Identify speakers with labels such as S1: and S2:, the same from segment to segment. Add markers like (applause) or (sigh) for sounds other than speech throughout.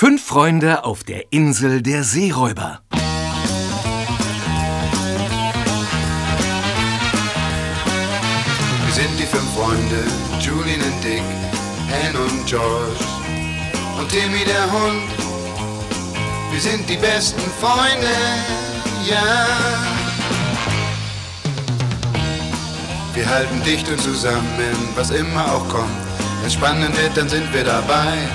S1: Fünf Freunde auf der Insel der Seeräuber.
S2: Wir sind die fünf Freunde, Julian und Dick, Anne und George und Timmy der Hund. Wir sind die besten Freunde, ja. Wir halten dicht und zusammen, was immer auch kommt. Wenn spannend wird, dann sind wir dabei.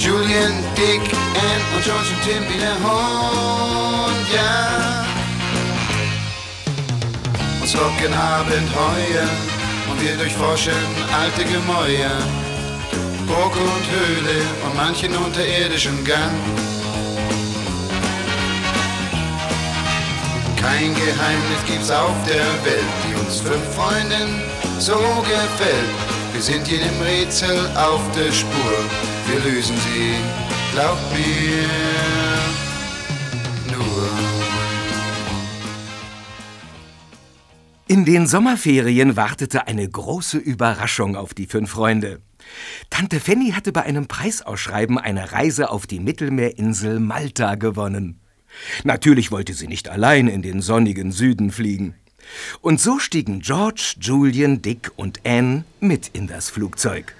S2: Julian, Dick, Ann und George und der Hund, ja. Uns locken Abenteuer und wir durchforschen alte Gemäuer. Burg und Höhle und manchen unterirdischen Gang. Kein Geheimnis gibt's auf der Welt, die uns fünf Freunden so gefällt. Wir sind jedem Rätsel auf der Spur, wir lösen sie, glaubt mir.
S1: In den Sommerferien wartete eine große Überraschung auf die fünf Freunde. Tante Fanny hatte bei einem Preisausschreiben eine Reise auf die Mittelmeerinsel Malta gewonnen. Natürlich wollte sie nicht allein in den sonnigen Süden fliegen. Und so stiegen George, Julian, Dick und Anne mit in das Flugzeug.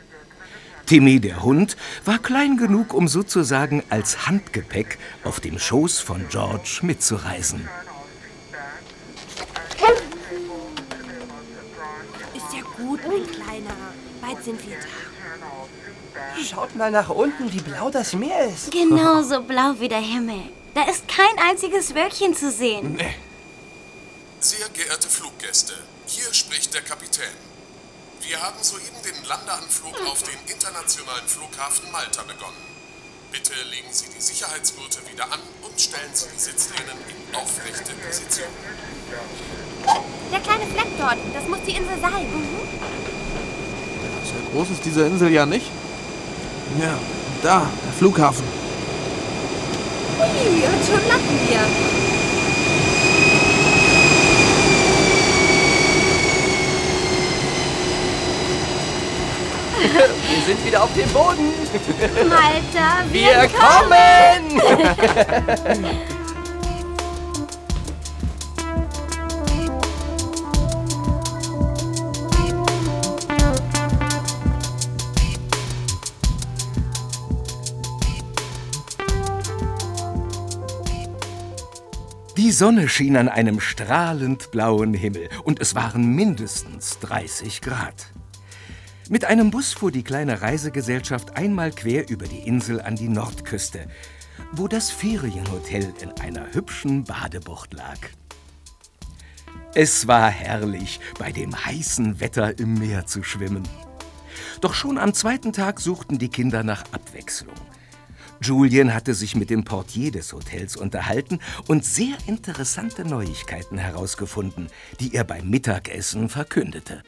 S1: Timmy, der Hund, war klein genug, um sozusagen als Handgepäck auf dem Schoß von George mitzureisen.
S3: Ist ja gut, mein Kleiner. Bald sind wir da.
S4: Schaut mal nach unten, wie blau das Meer ist. (laughs)
S5: Genauso blau wie der Himmel. Da ist kein einziges Wölkchen zu sehen.
S6: Sehr geehrte Fluggäste, hier spricht der Kapitän. Wir haben soeben den Landeanflug auf den internationalen Flughafen Malta begonnen. Bitte legen Sie die Sicherheitsgurte wieder an und stellen Sie die Sitzlehnen in aufrechte Position.
S3: Der kleine Fleck dort, das muss die Insel sein.
S7: Sehr groß ist diese Insel ja nicht. Ja, da, der Flughafen.
S3: Ui, und schon landen wir.
S4: Wir sind wieder auf dem Boden.
S3: Malta,
S4: Wir kommen!
S1: Die Sonne schien an einem strahlend blauen Himmel und es waren mindestens 30 Grad. Mit einem Bus fuhr die kleine Reisegesellschaft einmal quer über die Insel an die Nordküste, wo das Ferienhotel in einer hübschen Badebucht lag. Es war herrlich, bei dem heißen Wetter im Meer zu schwimmen. Doch schon am zweiten Tag suchten die Kinder nach Abwechslung. Julian hatte sich mit dem Portier des Hotels unterhalten und sehr interessante Neuigkeiten herausgefunden, die er beim Mittagessen verkündete.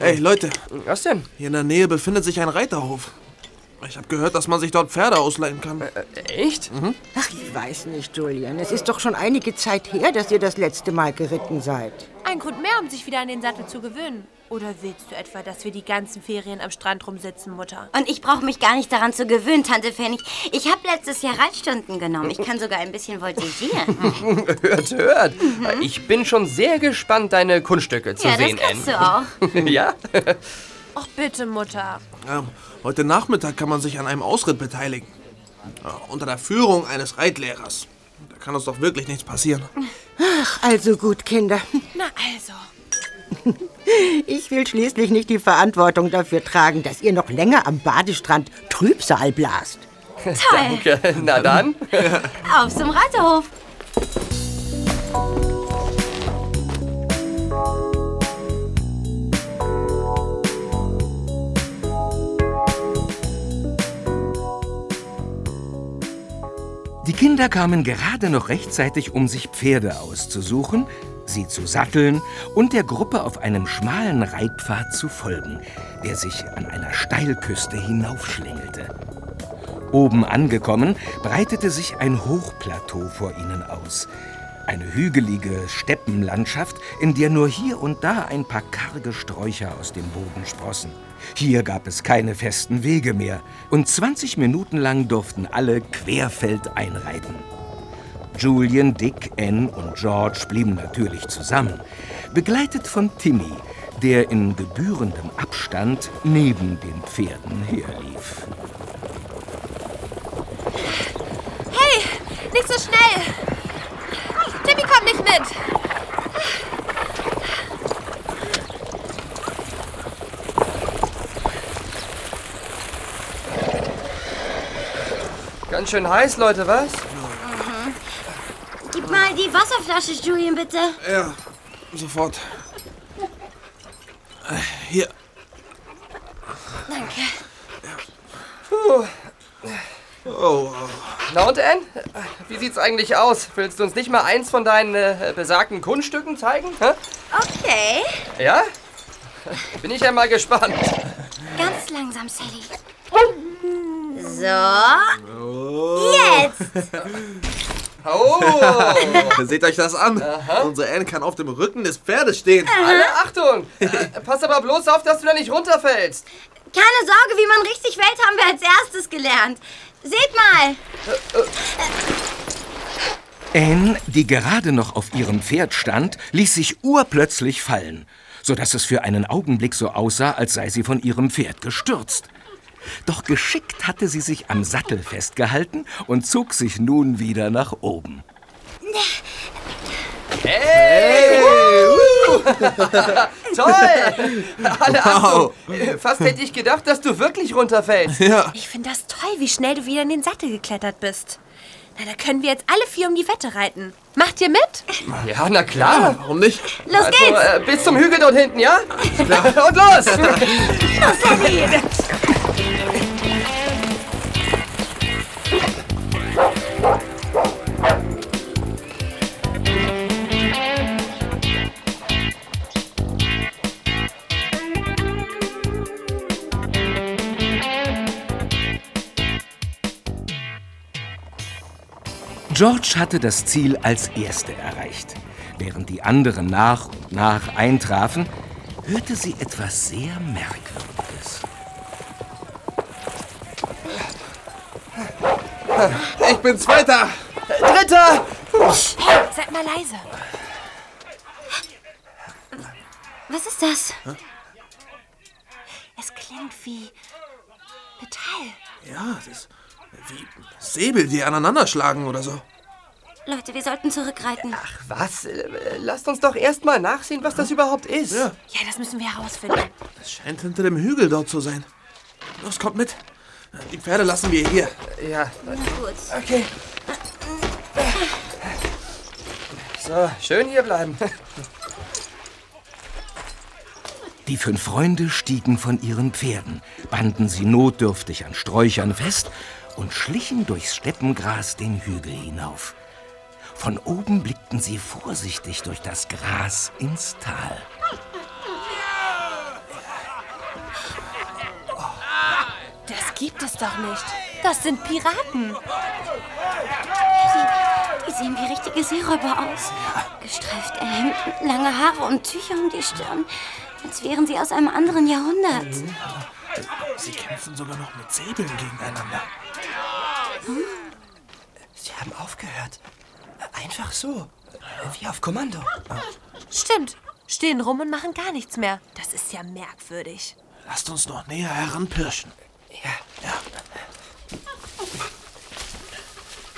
S7: Hey, Leute,
S4: Was denn?
S7: hier in der Nähe befindet sich ein Reiterhof. Ich habe gehört, dass man sich dort Pferde ausleihen kann.
S4: Echt?
S8: Ach, ich weiß nicht, Julian. Es ist doch schon einige Zeit her, dass ihr das letzte Mal geritten seid.
S3: Ein Grund mehr, um sich wieder an den Sattel zu gewöhnen. Oder willst du etwa, dass wir die ganzen Ferien am Strand rumsitzen, Mutter?
S5: Und ich brauche mich gar nicht daran zu gewöhnen, Tante Fanny. Ich habe letztes Jahr Reitstunden genommen. Ich kann sogar ein bisschen voltigieren. (laughs)
S4: Hört, hört. Ich bin schon sehr gespannt, deine Kunststücke zu
S5: ja, das
S4: sehen,
S5: kannst
S4: Anne.
S5: du auch. (laughs)
S4: ja?
S3: Ach bitte, Mutter.
S7: Ja, heute Nachmittag kann man sich an einem Ausritt beteiligen. Unter der Führung eines Reitlehrers. Kann uns doch wirklich nichts passieren.
S8: Ach, also gut, Kinder.
S3: Na also. (laughs)
S8: Ich will schließlich nicht die Verantwortung dafür tragen, dass ihr noch länger am Badestrand Trübsal blast.
S5: Toll. (laughs)
S4: Danke. Na dann. (laughs)
S5: Auf zum Reiterhof.
S1: Die Kinder kamen gerade noch rechtzeitig, um sich Pferde auszusuchen, sie zu satteln und der Gruppe auf einem schmalen Reitpfad zu folgen, der sich an einer Steilküste hinaufschlängelte. Oben angekommen, breitete sich ein Hochplateau vor ihnen aus. Eine hügelige Steppenlandschaft, in der nur hier und da ein paar karge Sträucher aus dem Boden sprossen. Hier gab es keine festen Wege mehr und 20 Minuten lang durften alle querfeld einreiten. Julian, Dick, Anne und George blieben natürlich zusammen, begleitet von Timmy, der in gebührendem Abstand neben den Pferden herlief.
S3: Hey, nicht so schnell! Timmy kommt nicht mit!
S4: Ganz schön heiß, Leute, was?
S5: Gib mal die Wasserflasche, Julian, bitte.
S7: Ja, sofort. Hier.
S5: Danke.
S4: Puh.
S7: Oh,
S4: Na und, Ann? Wie sieht's eigentlich aus? Willst du uns nicht mal eins von deinen äh, besagten Kunststücken zeigen? Hä?
S5: Okay.
S4: Ja? Bin ich ja mal gespannt.
S5: Ganz langsam, Sally. So. Jetzt. (laughs)
S4: Oh! (laughs)
S7: seht euch das an. Unsere Anne kann auf dem Rücken des Pferdes stehen.
S4: Alle Achtung! Äh, pass aber bloß auf, dass du da nicht runterfällst.
S5: Keine Sorge, wie man richtig fällt, haben wir als erstes gelernt. Seht mal.
S1: Anne, die gerade noch auf ihrem Pferd stand, ließ sich urplötzlich fallen, sodass es für einen Augenblick so aussah, als sei sie von ihrem Pferd gestürzt. Doch geschickt hatte sie sich am Sattel festgehalten und zog sich nun wieder nach oben.
S4: Hey! (laughs) Toll! Alle Achtung! Fast hätte ich gedacht, dass du wirklich runterfällst.
S7: Ja.
S3: Ich finde das toll, wie schnell du wieder in den Sattel geklettert bist. Na, da können wir jetzt alle vier um die Wette reiten. Macht ihr mit?
S4: Ja, na klar.
S7: Warum nicht?
S5: Los
S4: Also,
S5: geht's.
S4: äh, bis zum Hügel dort hinten, ja? (laughs) Und los!
S1: George hatte das Ziel als Erste erreicht. Während die anderen nach und nach eintrafen, hörte sie etwas sehr Merkwürdiges.
S7: Ich bin Zweiter.
S4: Dritter!
S3: Hey, seid mal leise.
S5: Was ist das?
S3: Es klingt wie Metall.
S7: Ja, das ist wie Säbel, die aneinander schlagen oder so.
S5: Leute, wir sollten zurückreiten.
S4: Was? Äh, Lasst uns doch erst mal nachsehen, was das überhaupt ist.
S7: Ja.
S3: Ja, das müssen wir herausfinden.
S7: Das scheint hinter dem Hügel dort zu sein. Los, kommt mit. Die Pferde lassen wir hier.
S4: Ja,
S5: Na gut.
S4: okay. So, schön hier bleiben.
S1: Die fünf Freunde stiegen von ihren Pferden, banden sie notdürftig an Sträuchern fest und schlichen durchs Steppengras den Hügel hinauf. Von oben blickten sie vorsichtig durch das Gras ins Tal.
S3: Das gibt es doch nicht. Das sind Piraten.
S5: Die sehen wie richtige Seeräuber aus. Gestreifte Hemden, lange Haare und Tücher um die Stirn. Als wären sie aus einem anderen Jahrhundert.
S7: Sie kämpfen sogar noch mit Säbeln gegeneinander.
S4: Sie haben aufgehört. Einfach so. Wie auf Kommando.
S3: Stimmt. Stehen rum und machen gar nichts mehr. Das ist ja merkwürdig.
S7: Lasst uns noch näher heranpirschen.
S4: Ja.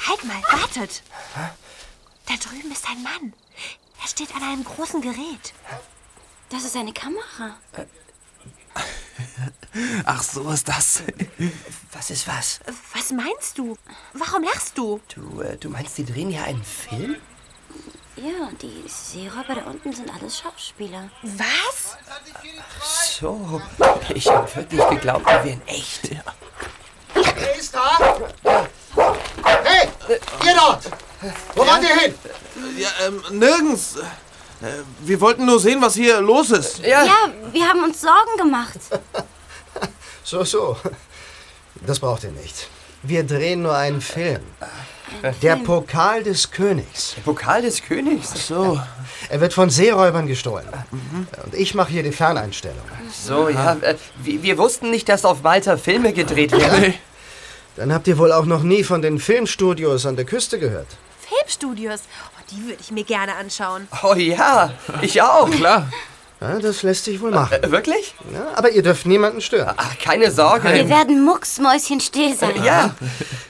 S3: Halt mal, wartet. Da drüben ist ein Mann. Er steht an einem großen Gerät.
S5: Das ist eine Kamera.
S7: Ach, so ist das.
S4: Was ist was?
S3: Was meinst du? Warum lachst du?
S4: Du, äh, du meinst, die drehen hier einen Film?
S5: Ja, die Seeräuber da unten sind alles Schauspieler.
S3: Was?
S4: So. Ich habe wirklich geglaubt, wir wären echt.
S9: Wer ist da? Hey, ihr dort! Wo wollt ihr hin?
S7: Ja, ähm, nirgends. Äh, wir wollten nur sehen, was hier los ist.
S4: Ja.
S5: Ja, wir haben uns Sorgen gemacht.
S9: So, so. Das braucht ihr nicht. Wir drehen nur einen Film. Der Pokal des Königs.
S4: Der Pokal des Königs?
S7: So.
S9: Er wird von Seeräubern gestohlen. Und ich mache hier die Ferneinstellung.
S4: So, ja. Äh, wir, wir wussten nicht, dass auf Malta Filme gedreht werden.
S9: Dann habt ihr wohl auch noch nie von den Filmstudios an der Küste gehört.
S3: Filmstudios. Oh, die würde ich mir gerne anschauen.
S4: Oh ja, ich auch. (laughs)
S7: Klar.
S9: Ja, das lässt sich wohl machen.
S4: Äh, wirklich?
S9: Ja, aber ihr dürft niemanden stören.
S4: Ach, keine Sorge.
S5: Wir werden mucksmäuschenstill sein.
S4: Ja,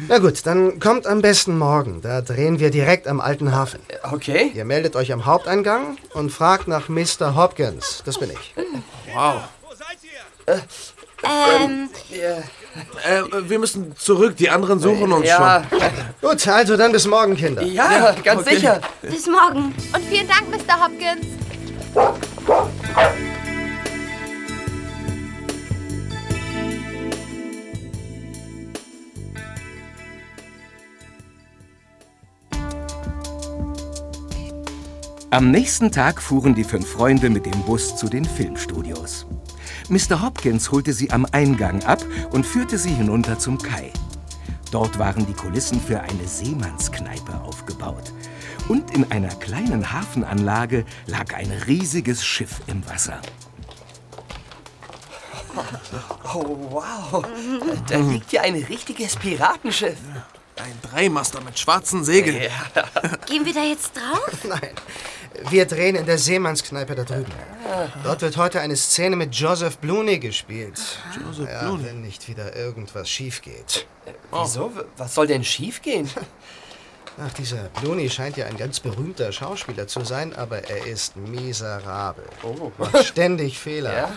S9: Na gut, dann kommt am besten morgen. Da drehen wir direkt am alten Hafen.
S4: okay.
S9: Ihr meldet euch am Haupteingang und fragt nach Mr. Hopkins. Das bin ich.
S7: Wow.
S5: Ähm,
S7: Äh, wir müssen zurück. Die anderen suchen uns
S4: Ja,
S9: Gut, also dann bis morgen, Kinder.
S4: ja, ganz sicher.
S5: bis morgen.
S3: Und vielen Dank, Mr. Hopkins.
S1: Am nächsten Tag fuhren die fünf Freunde mit dem Bus zu den Filmstudios. Mr. Hopkins holte sie am Eingang ab und führte sie hinunter zum Kai. Dort waren die Kulissen für eine Seemannskneipe aufgebaut. Und in einer kleinen Hafenanlage lag ein riesiges Schiff im Wasser.
S4: Oh, wow. Da liegt ja ein richtiges Piratenschiff.
S7: Ein Dreimaster mit schwarzen Segeln. (laughs)
S5: Gehen wir da jetzt drauf?
S9: Nein. Wir drehen in der Seemannskneipe da drüben. Dort wird heute eine Szene mit Joseph Blooney gespielt.
S7: Joseph
S9: Ja,
S7: Blooney.
S9: wenn nicht wieder irgendwas schief geht.
S4: Wieso? Was soll denn schiefgehen? (laughs)
S9: Ach, dieser Blooney scheint ja ein ganz berühmter Schauspieler zu sein, aber er ist miserabel. Macht ständig Fehler.
S4: Ja?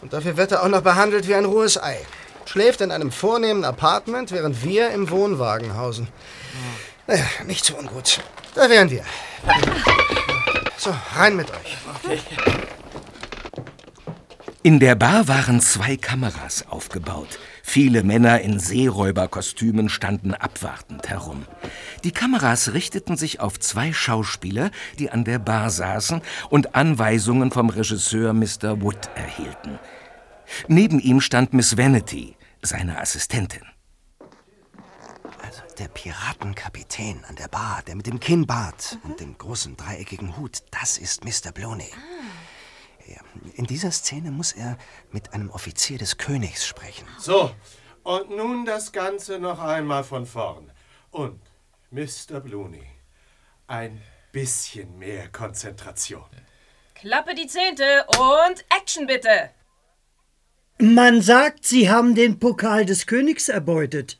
S9: Und dafür wird er auch noch behandelt wie ein rohes Ei. Schläft in einem vornehmen Apartment, während wir im Wohnwagen hausen. Naja, nicht so ungut. Da wären wir. So, rein mit euch.
S1: In der Bar waren zwei Kameras aufgebaut. Viele Männer in Seeräuberkostümen standen abwartend herum. Die Kameras richteten sich auf zwei Schauspieler, die an der Bar saßen und Anweisungen vom Regisseur Mr. Wood erhielten. Neben ihm stand Miss Vanity, seine Assistentin.
S9: Also der Piratenkapitän an der Bar, der mit dem Kinnbart und dem großen dreieckigen Hut, das ist Mr. Blooney. Ja, In dieser Szene muss er mit einem Offizier des Königs sprechen.
S10: So, und nun das Ganze noch einmal von vorn. Und, Mr. Blooney, ein bisschen mehr Konzentration.
S11: Klappe die Zehnte und Action bitte.
S12: Man sagt, Sie haben den Pokal des Königs erbeutet.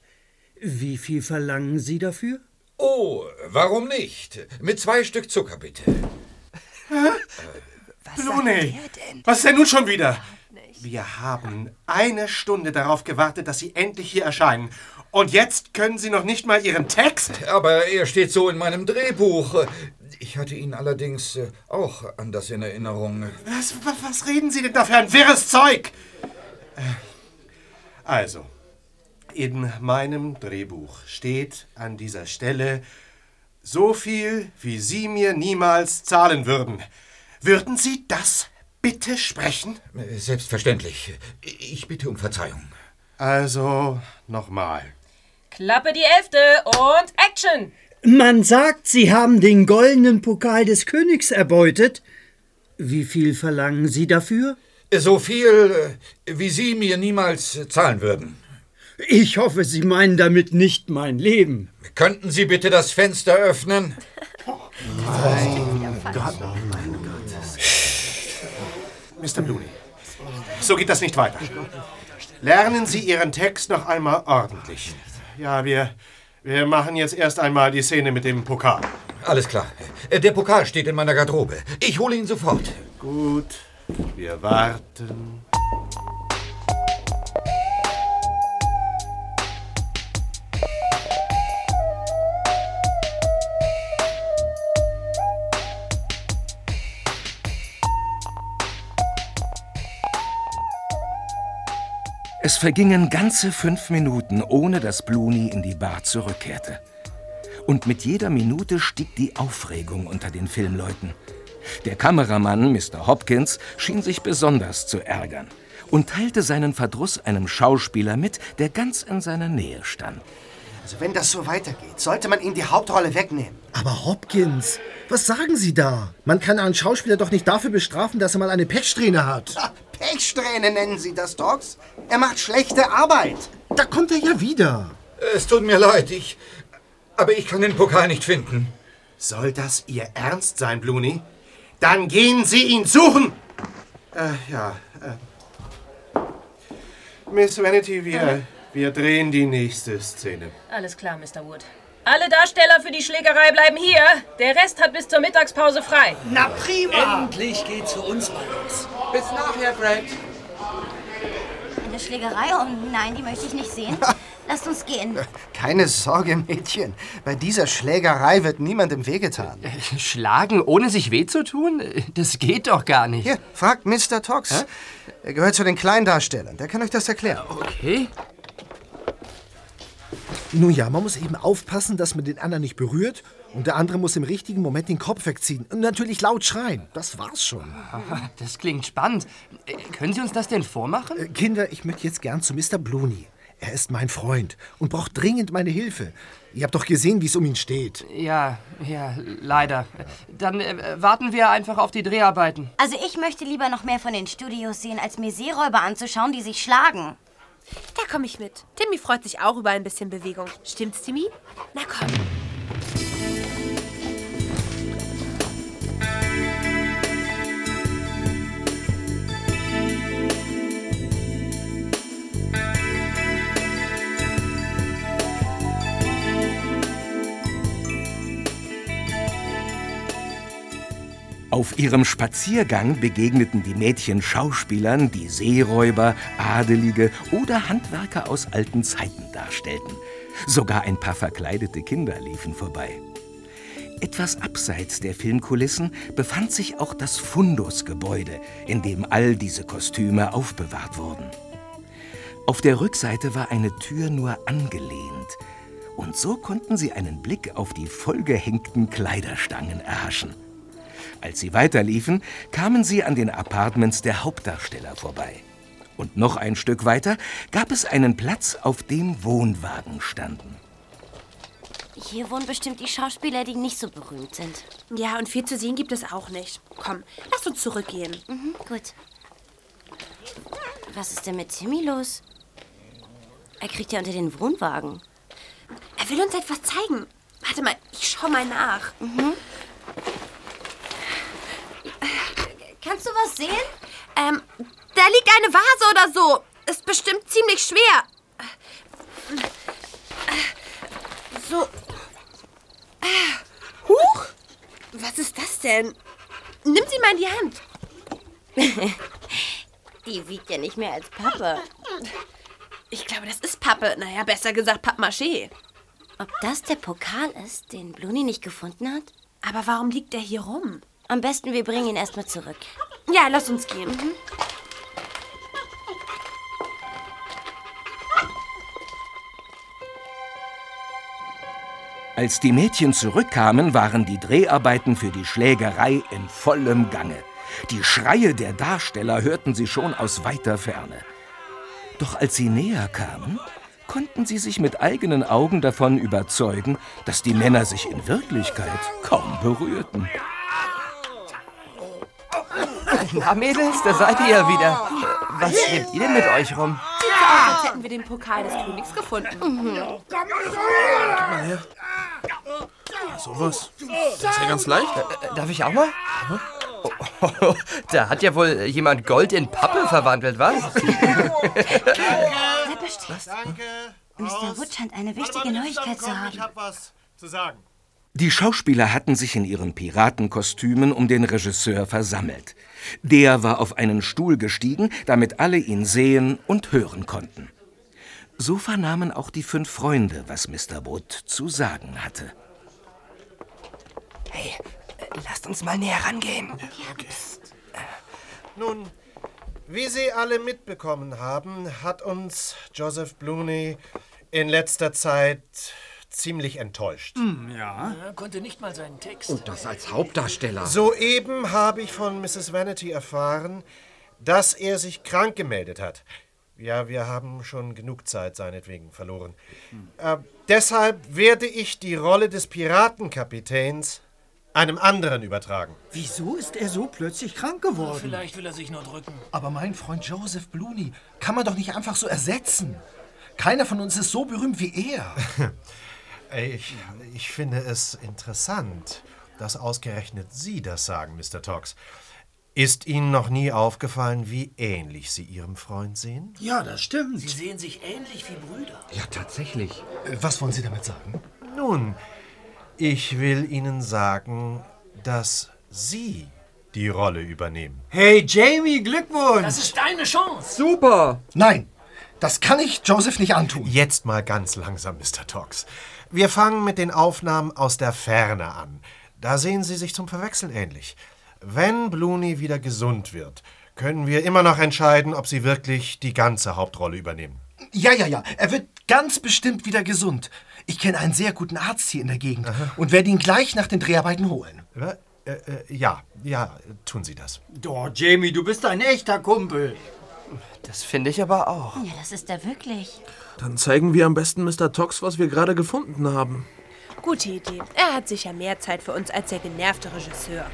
S12: Wie viel verlangen Sie dafür?
S2: Oh, warum nicht? Mit zwei Stück Zucker, bitte.
S10: Blooney, was ist denn nun schon wieder? Wir haben eine Stunde darauf gewartet, dass Sie endlich hier erscheinen. Und jetzt können Sie noch nicht mal Ihren Text?
S2: Aber er steht so in meinem Drehbuch. Ich hatte ihn allerdings äh, auch anders in Erinnerung.
S10: Was, was, was reden Sie denn da für ein wirres Zeug? Äh, Also, in meinem Drehbuch steht an dieser Stelle so viel, wie Sie mir niemals zahlen würden. Würden Sie das bitte sprechen?
S2: Selbstverständlich. Ich bitte um Verzeihung.
S10: Also, nochmal.
S11: Klappe die Elfte und Action.
S12: Man sagt, Sie haben den goldenen Pokal des Königs erbeutet. Wie viel verlangen Sie dafür?
S2: So viel, äh, wie Sie mir niemals zahlen würden.
S12: Ich hoffe, Sie meinen damit nicht mein Leben.
S2: Könnten Sie bitte das Fenster öffnen? (laughs)
S10: Mr. Blooney, so geht das nicht weiter. Lernen Sie Ihren Text noch einmal ordentlich. Ja, wir, wir machen jetzt erst einmal die Szene mit dem Pokal.
S2: Alles klar. Äh, Der Pokal steht in meiner Garderobe. Ich hole ihn sofort.
S10: Gut, wir warten.
S1: Es vergingen ganze fünf Minuten, ohne dass Blooney in die Bar zurückkehrte. Und mit jeder Minute stieg die Aufregung unter den Filmleuten. Der Kameramann, Mr. Hopkins, schien sich besonders zu ärgern und teilte seinen Verdruss einem Schauspieler mit, der ganz in seiner Nähe stand.
S9: Also wenn das so weitergeht, sollte man ihm die Hauptrolle wegnehmen.
S13: Aber Hopkins, was sagen Sie da? Man kann einen Schauspieler doch nicht dafür bestrafen, dass er mal eine Pechsträhne hat.
S9: Pechsträhne nennen Sie das, Docs? Er macht schlechte Arbeit.
S13: Da kommt er ja wieder.
S2: Es tut mir leid, ich. Aber ich kann den Pokal nicht finden.
S10: Soll das Ihr Ernst sein, Bluni? Dann gehen Sie ihn suchen! Äh, ja. Äh. Miss Vanity, wir, wir drehen die nächste Szene.
S11: Alles klar, Mr. Wood. Alle Darsteller für die Schlägerei bleiben hier. Der Rest hat bis zur Mittagspause frei.
S12: Na prima!
S14: Endlich geht's für uns mal los.
S4: Bis nachher, Fred.
S5: Eine Schlägerei? Oh nein, die möchte ich nicht sehen. Lasst uns gehen.
S9: Keine Sorge, Mädchen. Bei dieser Schlägerei wird niemandem wehgetan.
S4: Schlagen, ohne sich weh zu tun? Das geht doch gar nicht.
S9: Hier, fragt Mr. Tox. Er gehört zu den Kleindarstellern. Der kann euch das erklären.
S4: Okay.
S13: Nun ja, man muss eben aufpassen, dass man den anderen nicht berührt. Und der andere muss im richtigen Moment den Kopf wegziehen. Und natürlich laut schreien. Das war's schon.
S4: Das klingt spannend. Äh, Können Sie uns das denn vormachen?
S13: Äh, Kinder, ich möchte jetzt gern zu Mr. Blooney. Er ist mein Freund und braucht dringend meine Hilfe. Ihr habt doch gesehen, wie es um ihn steht.
S4: Ja, ja, leider. Dann äh, warten wir einfach auf die Dreharbeiten.
S5: Also ich möchte lieber noch mehr von den Studios sehen, als mir Seeräuber anzuschauen, die sich schlagen.
S3: Da komme ich mit. Timmy freut sich auch über ein bisschen Bewegung. Stimmt's, Timmy? Na komm.
S1: Auf ihrem Spaziergang begegneten die Mädchen Schauspielern, die Seeräuber, Adelige oder Handwerker aus alten Zeiten darstellten. Sogar ein paar verkleidete Kinder liefen vorbei. Etwas abseits der Filmkulissen befand sich auch das Fundusgebäude, in dem all diese Kostüme aufbewahrt wurden. Auf der Rückseite war eine Tür nur angelehnt, und so konnten sie einen Blick auf die vollgehängten Kleiderstangen erhaschen. Als sie weiterliefen, kamen sie an den Apartments der Hauptdarsteller vorbei. Und noch ein Stück weiter gab es einen Platz, auf dem Wohnwagen standen.
S5: Hier wohnen bestimmt die Schauspieler, die nicht so berühmt sind.
S3: Ja, und viel zu sehen gibt es auch nicht. Komm, lass uns zurückgehen.
S5: Mhm, gut. Was ist denn mit Timmy los? Er kriegt ja unter den Wohnwagen.
S3: Er will uns etwas zeigen. Warte mal, ich schau mal nach.
S5: Mhm. Kannst du was sehen?
S3: Ähm, da liegt eine Vase oder so. Ist bestimmt ziemlich schwer. So. Huch! Was ist das denn? Nimm sie mal in die Hand. (laughs)
S5: Die wiegt ja nicht mehr als Pappe.
S3: Ich glaube, das ist Pappe. Naja, besser gesagt Pappmaché.
S5: Ob das der Pokal ist, den Bluni nicht gefunden hat?
S3: Aber warum liegt der hier rum?
S5: Am besten, wir bringen ihn erstmal zurück.
S3: Ja, lass uns gehen.
S5: Mhm.
S1: Als die Mädchen zurückkamen, waren die Dreharbeiten für die Schlägerei in vollem Gange. Die Schreie der Darsteller hörten sie schon aus weiter Ferne. Doch als sie näher kamen, konnten sie sich mit eigenen Augen davon überzeugen, dass die Männer sich in Wirklichkeit kaum berührten.
S4: Na, Mädels, da seid ihr ja wieder. Was schwebt ihr denn mit euch rum?
S3: Sieht so aus, als hätten wir den Pokal des Königs gefunden.
S7: Gib mal her. Sowas. Das ist ja ganz leicht.
S4: Äh, darf ich auch mal? Oh, (laughs) da hat ja wohl jemand Gold in Pappe verwandelt, was?
S5: Danke. Mr. Wood scheint eine wichtige Neuigkeit zu haben.
S10: Ich hab was zu sagen.
S1: Die Schauspieler hatten sich in ihren Piratenkostümen um den Regisseur versammelt. Der war auf einen Stuhl gestiegen, damit alle ihn sehen und hören konnten. So vernahmen auch die fünf Freunde, was Mr. Wood zu sagen hatte.
S4: Hey, lasst uns mal näher rangehen.
S10: Nun, wie Sie alle mitbekommen haben, hat uns Joseph Blooney in letzter Zeit ziemlich enttäuscht.
S14: Hm, ja. Er konnte nicht mal seinen Text.
S2: Und das als Hauptdarsteller.
S10: Soeben habe ich von Mrs. Vanity erfahren, dass er sich krank gemeldet hat. Ja, wir haben schon genug Zeit seinetwegen verloren. Äh, deshalb werde ich die Rolle des Piratenkapitäns einem anderen übertragen.
S12: Wieso ist er so plötzlich krank geworden?
S14: Vielleicht will er sich nur drücken.
S13: Aber mein Freund Joseph Blooney kann man doch nicht einfach so ersetzen. Keiner von uns ist so berühmt wie er. (laughs)
S10: Ich, ich finde es interessant, dass ausgerechnet Sie das sagen, Mr. Tox. Ist Ihnen noch nie aufgefallen, wie ähnlich Sie Ihrem Freund sehen?
S12: Ja, das stimmt.
S14: Sie sehen sich ähnlich wie Brüder.
S10: Ja, tatsächlich.
S13: Äh, Was wollen Sie damit sagen?
S10: Nun, ich will Ihnen sagen, dass Sie die Rolle übernehmen.
S12: Hey, Jamie, Glückwunsch!
S14: Das ist deine Chance.
S4: Super!
S13: Nein, das kann ich Joseph nicht antun.
S10: Jetzt mal ganz langsam, Mr. Tox. Wir fangen mit den Aufnahmen aus der Ferne an. Da sehen Sie sich zum Verwechseln ähnlich. Wenn Blooney wieder gesund wird, können wir immer noch entscheiden, ob Sie wirklich die ganze Hauptrolle übernehmen.
S13: Ja, ja, ja. Er wird ganz bestimmt wieder gesund. Ich kenne einen sehr guten Arzt hier in der Gegend und werde ihn gleich nach den Dreharbeiten holen.
S10: Äh, äh, ja, ja, tun Sie das.
S12: Doch, Jamie, du bist ein echter Kumpel.
S4: Das finde ich aber auch.
S5: Ja, das ist er wirklich.
S7: Dann zeigen wir am besten Mr. Tox, was wir gerade gefunden haben.
S3: Gute Idee. Er hat sicher mehr Zeit für uns als der genervte Regisseur.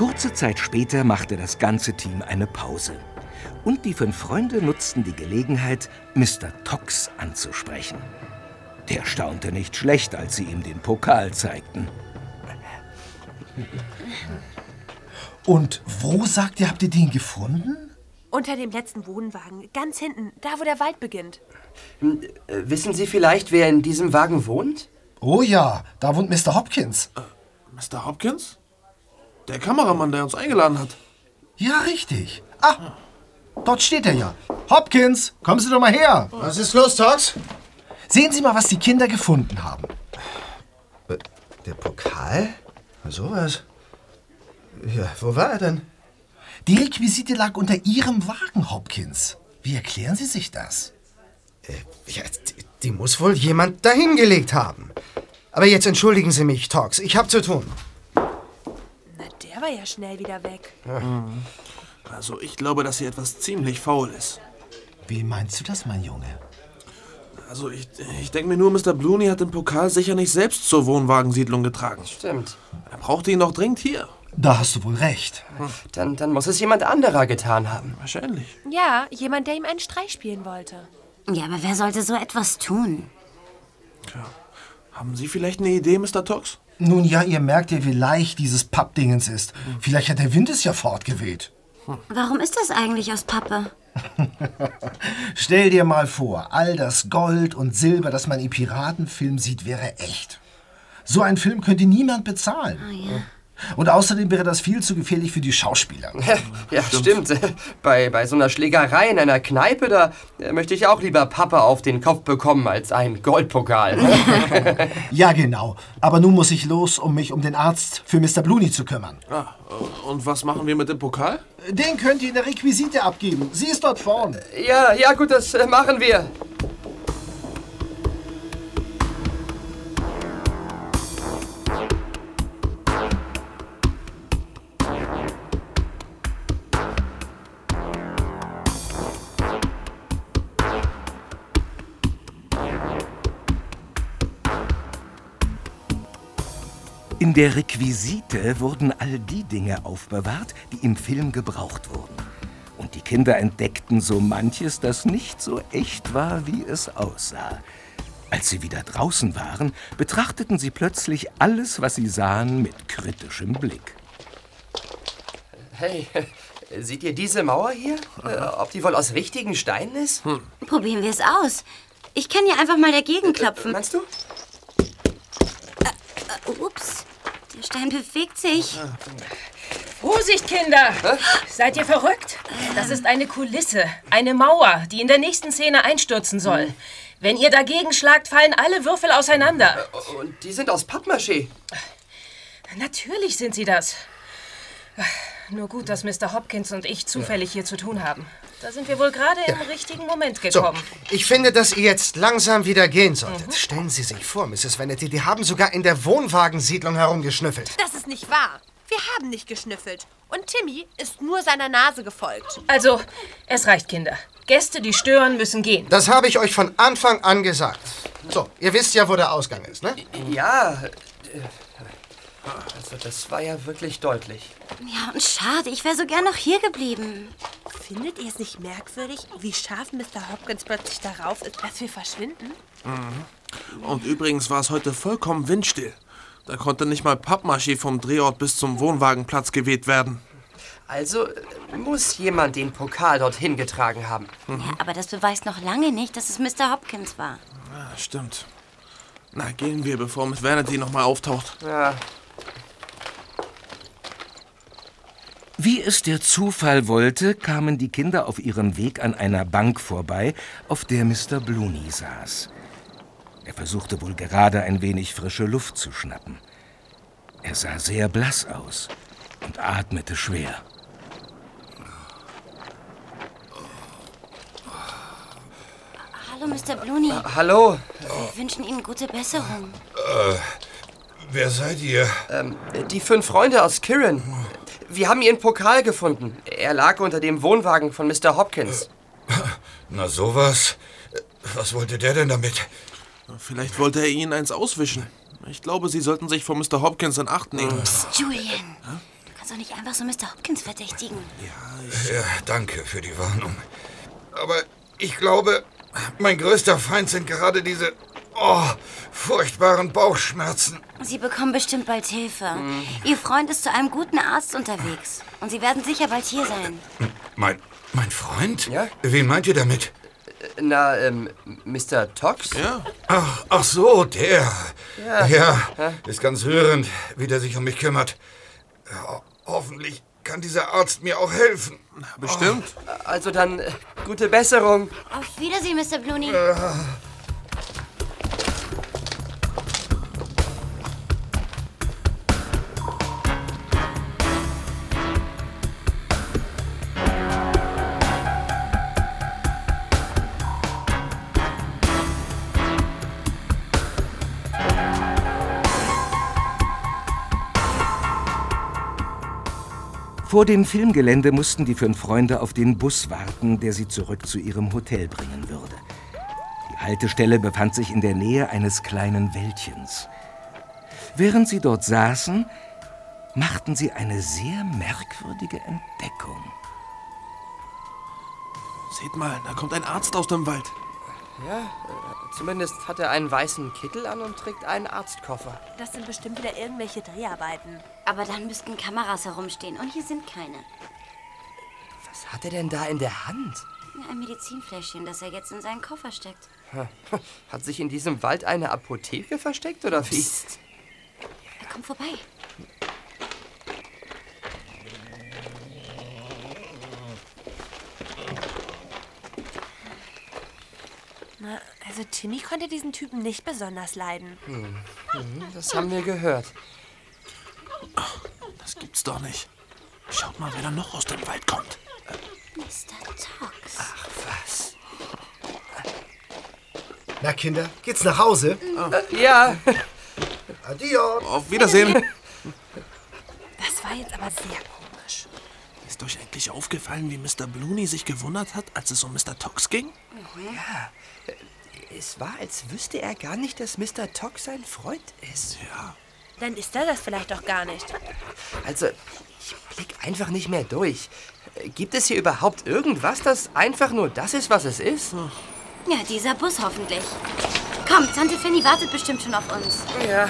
S1: Kurze Zeit später machte das ganze Team eine Pause. Und die fünf Freunde nutzten die Gelegenheit, Mr. Tox anzusprechen. Der staunte nicht schlecht, als sie ihm den Pokal zeigten.
S13: Und wo sagt ihr, habt ihr den gefunden?
S3: Unter dem letzten Wohnwagen, ganz hinten, da wo der Wald beginnt.
S4: Hm, äh, Wissen Sie vielleicht, wer in diesem Wagen wohnt?
S13: Oh ja, da wohnt Mr. Hopkins.
S7: Mr. Hopkins? Der Kameramann, der uns eingeladen hat.
S13: Ja, richtig. Ah, dort steht er ja. Hopkins, kommen Sie doch mal her.
S9: Was ist los, Tox?
S13: Sehen Sie mal, was die Kinder gefunden haben.
S9: Der Pokal? Sowas. Ja, wo war er denn?
S13: Die Requisite lag unter Ihrem Wagen, Hopkins. Wie erklären Sie sich das?
S9: Ja, die, die muss wohl jemand dahingelegt haben. Aber jetzt entschuldigen Sie mich, Tox. Ich hab zu tun.
S3: Na, der war ja schnell wieder weg.
S7: Mhm. Also, ich glaube, dass hier etwas ziemlich faul ist.
S13: Wie meinst du das, mein Junge?
S7: Also, ich, ich denke mir nur, Mr. Blooney hat den Pokal sicher nicht selbst zur Wohnwagensiedlung getragen.
S4: Stimmt.
S7: Er brauchte ihn doch dringend hier.
S13: Da hast du wohl recht.
S4: Dann, dann muss es jemand anderer getan haben.
S7: Wahrscheinlich.
S3: Ja, jemand, der ihm einen Streich spielen wollte.
S5: Ja, aber wer sollte so etwas tun?
S7: Haben Sie vielleicht eine Idee, Mr. Tox?
S13: Nun ja, ihr merkt ja, wie leicht dieses Pappdingens ist. Vielleicht hat der Wind es ja fortgeweht.
S5: Warum ist das eigentlich aus Pappe? (laughs)
S13: Stell dir mal vor, all das Gold und Silber, das man im Piratenfilm sieht, wäre echt. So einen Film könnte niemand bezahlen. Und außerdem wäre das viel zu gefährlich für die Schauspieler. (laughs)
S4: Ja, stimmt. (laughs) Bei, bei so einer Schlägerei in einer Kneipe, da äh, möchte ich auch lieber Pappe auf den Kopf bekommen als einen Goldpokal. (laughs)
S13: ja, genau. Aber nun muss ich los, um mich um den Arzt für Mr. Blooney zu kümmern.
S7: Ah, und was machen wir mit dem Pokal?
S13: Den könnt ihr in der Requisite abgeben. Sie ist dort vorn.
S4: ja, ja, gut, das äh, machen wir.
S1: In der Requisite wurden all die Dinge aufbewahrt, die im Film gebraucht wurden. Und die Kinder entdeckten so manches, das nicht so echt war, wie es aussah. Als sie wieder draußen waren, betrachteten sie plötzlich alles, was sie sahen, mit kritischem Blick.
S4: Hey, (laughs) seht ihr diese Mauer hier? Äh, ob die wohl aus richtigen Steinen ist?
S5: Probieren wir es aus. Ich kann hier einfach mal dagegen klopfen.
S4: Meinst du?
S5: Äh, ups, der Stein bewegt sich.
S11: Vorsicht, Kinder! Seid ihr verrückt? Das ist eine Kulisse, eine Mauer, die in der nächsten Szene einstürzen soll. Wenn ihr dagegen schlagt, fallen alle Würfel auseinander.
S4: Und die sind aus Pappmaché.
S11: Natürlich sind sie das. Nur gut, dass Mr. Hopkins und ich zufällig hier zu tun haben. Da sind wir wohl gerade im richtigen Moment gekommen.
S13: Ich finde, dass ihr jetzt langsam wieder gehen solltet. Stellen Sie sich vor, Mrs. Vanity, die haben sogar in der Wohnwagensiedlung herumgeschnüffelt.
S3: Das ist nicht wahr. Wir haben nicht geschnüffelt. Und Timmy ist nur seiner Nase gefolgt.
S11: Also, es reicht, Kinder. Gäste, die stören, müssen gehen.
S13: Das habe ich euch von Anfang an gesagt. So, ihr wisst ja, wo der Ausgang ist, ne?
S4: Ja. äh, Also, das war ja wirklich deutlich.
S5: Ja, und schade, ich wäre so gern noch hier geblieben.
S3: Findet ihr es nicht merkwürdig, wie scharf Mr. Hopkins plötzlich darauf ist, dass wir verschwinden?
S7: Mhm. Und übrigens war es heute vollkommen windstill. Da konnte nicht mal Pappmaché vom Drehort bis zum Wohnwagenplatz geweht werden.
S4: Also muss jemand den Pokal dorthin getragen haben.
S5: Aber das beweist noch lange nicht, dass es Mr. Hopkins war.
S7: Ja, stimmt. Na, gehen wir, bevor Miss Vanity nochmal auftaucht.
S4: Ja.
S1: Wie es der Zufall wollte, kamen die Kinder auf ihrem Weg an einer Bank vorbei, auf der Mr. Blooney saß. Er versuchte wohl gerade ein wenig frische Luft zu schnappen. Er sah sehr blass aus und atmete schwer.
S5: Hallo, Mr. Blooney.
S4: hallo.
S5: Wir wünschen Ihnen gute Besserung.
S2: Äh, wer seid ihr?
S4: Ähm, die fünf Freunde aus Kirin. Wir haben ihren Pokal gefunden. Er lag unter dem Wohnwagen von Mr. Hopkins. (laughs)
S2: Na sowas. Was wollte der denn damit?
S7: Vielleicht wollte er Ihnen eins auswischen. Ich glaube, Sie sollten sich vor Mr. Hopkins in Acht nehmen.
S5: Julian, du kannst doch nicht einfach so Mr. Hopkins verdächtigen.
S2: Ja, danke für die Warnung. Aber ich glaube, mein größter Feind sind gerade diese oh, furchtbaren Bauchschmerzen.
S5: Sie bekommen bestimmt bald Hilfe. Ihr Freund ist zu einem guten Arzt unterwegs. Und Sie werden sicher bald hier sein.
S2: Mein, mein Freund? Ja? Wen meint ihr damit?
S4: Na, ähm, Mr. Tox?
S7: Ja.
S2: Ach, ach so, der.
S4: Ja.
S2: Ja,
S4: Ja.
S2: ist ganz rührend, wie der sich um mich kümmert. Ja, hoffentlich kann dieser Arzt mir auch helfen.
S7: Bestimmt.
S4: Also dann, äh, gute Besserung.
S5: Auf Wiedersehen, Mr. Blooney.
S1: Vor dem Filmgelände mussten die fünf Freunde auf den Bus warten, der sie zurück zu ihrem Hotel bringen würde. Die Haltestelle befand sich in der Nähe eines kleinen Wäldchens. Während sie dort saßen, machten sie eine sehr merkwürdige Entdeckung.
S7: Seht mal, da kommt ein Arzt aus dem Wald.
S4: Ja, zumindest hat er einen weißen Kittel an und trägt einen Arztkoffer.
S3: Das sind bestimmt wieder irgendwelche Dreharbeiten.
S5: Aber dann müssten Kameras herumstehen. Und hier sind keine.
S4: Was hat er denn da in der Hand?
S5: Ein Medizinfläschchen, das er jetzt in seinen Koffer steckt. (laughs)
S4: Hat sich in diesem Wald eine Apotheke versteckt oder wie?
S5: Er kommt vorbei.
S3: Na, also Timmy konnte diesen Typen nicht besonders leiden.
S4: Hm. Mhm, Das haben wir gehört.
S7: Das gibt's doch nicht. Schaut mal, wer da noch aus dem Wald kommt.
S5: Mr. Tox.
S4: Ach, was?
S13: Na, Kinder, geht's nach Hause?
S4: Äh, ja.
S13: Adios.
S7: Auf Wiedersehen.
S3: Das war jetzt aber sehr komisch.
S7: Ist euch eigentlich aufgefallen, wie Mr. Blooney sich gewundert hat, als es um Mr. Tox ging?
S4: Ja. Es war, als wüsste er gar nicht, dass Mr. Tox sein Freund ist.
S7: Ja.
S3: Dann ist er das vielleicht auch gar nicht.
S4: Also, ich blick einfach nicht mehr durch. Gibt es hier überhaupt irgendwas, das einfach nur das ist, was es ist?
S5: Ja, dieser Bus hoffentlich. Komm, Tante Fanny wartet bestimmt schon auf uns.
S4: Ja.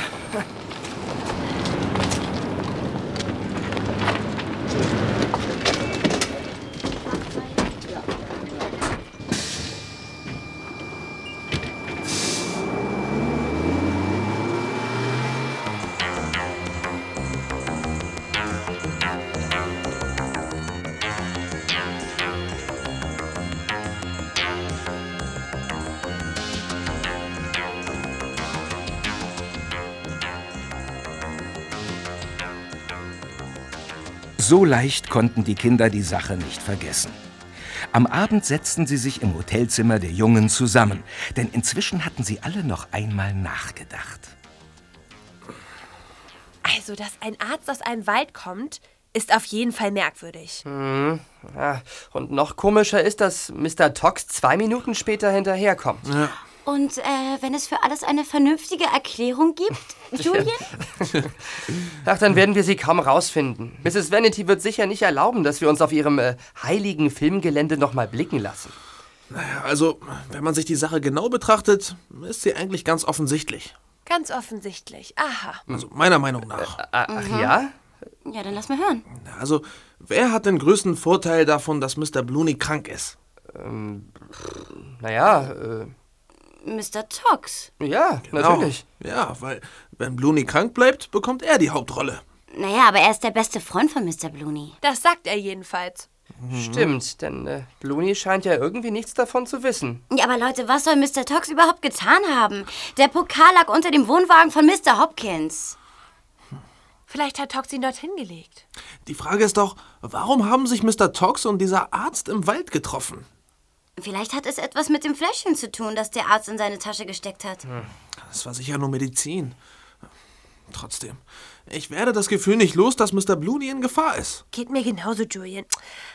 S1: So leicht konnten die Kinder die Sache nicht vergessen. Am Abend setzten sie sich im Hotelzimmer der Jungen zusammen, denn inzwischen hatten sie alle noch einmal nachgedacht.
S3: Also, dass ein Arzt aus einem Wald kommt, ist auf jeden Fall merkwürdig.
S4: Hm, ja. Und noch komischer ist, dass Mr. Tox zwei Minuten später hinterherkommt.
S5: Und äh, wenn es für alles eine vernünftige Erklärung gibt, (laughs) Julian? (laughs)
S4: Ach, dann werden wir sie kaum rausfinden. Mrs. Vanity wird sicher nicht erlauben, dass wir uns auf ihrem äh, heiligen Filmgelände noch mal blicken lassen.
S7: Naja, also, wenn man sich die Sache genau betrachtet, ist sie eigentlich ganz offensichtlich.
S3: Ganz offensichtlich. Aha.
S7: Also, meiner Meinung nach.
S4: Ach
S5: Mhm.
S4: ja?
S5: Ja, dann lass mal hören.
S7: Also, wer hat den größten Vorteil davon, dass Mr. Blooney krank ist?
S4: Ähm, naja, äh,
S5: Mr. Tox.
S4: ja,
S7: Genau.
S4: natürlich.
S7: Ja, weil wenn Blooney krank bleibt, bekommt er die Hauptrolle.
S5: Naja, aber er ist der beste Freund von Mr. Blooney.
S3: Das sagt er jedenfalls.
S4: Stimmt, denn äh, Blooney scheint ja irgendwie nichts davon zu wissen.
S5: Ja, aber Leute, was soll Mr. Tox überhaupt getan haben? Der Pokal lag unter dem Wohnwagen von Mr. Hopkins.
S3: Vielleicht hat Tox ihn dorthin gelegt.
S7: Die Frage ist doch, warum haben sich Mr. Tox und dieser Arzt im Wald getroffen?
S5: Vielleicht hat es etwas mit dem Fläschchen zu tun, das der Arzt in seine Tasche gesteckt hat.
S7: Das war sicher nur Medizin. Trotzdem, ich werde das Gefühl nicht los, dass Mr. Blooney in Gefahr ist.
S3: Geht mir genauso, Julian.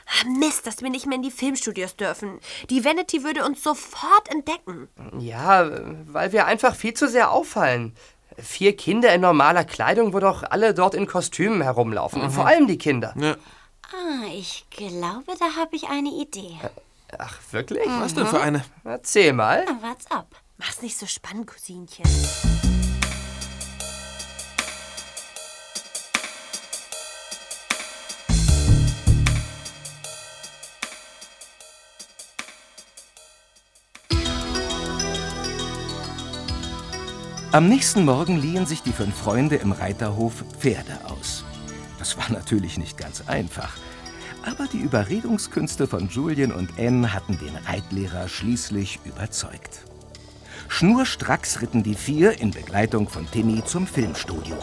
S3: Ah, Mist, dass wir nicht mehr in die Filmstudios dürfen. Die Vanity würde uns sofort entdecken.
S4: Ja, weil wir einfach viel zu sehr auffallen. Vier Kinder in normaler Kleidung, wo doch alle dort in Kostümen herumlaufen. Und
S7: Mhm.
S4: vor allem die Kinder.
S7: Ja.
S5: Ah, ich glaube, da habe ich eine Idee.
S4: Ach, wirklich?
S5: Was denn für
S7: eine?
S4: Erzähl mal.
S5: Na, wart's ab.
S3: Mach's nicht so spannend, Cousinchen.
S1: Am nächsten Morgen liehen sich die fünf Freunde im Reiterhof Pferde aus. Das war natürlich nicht ganz einfach. Aber die Überredungskünste von Julian und Anne hatten den Reitlehrer schließlich überzeugt. Schnurstracks ritten die vier in Begleitung von Timmy zum Filmstudio.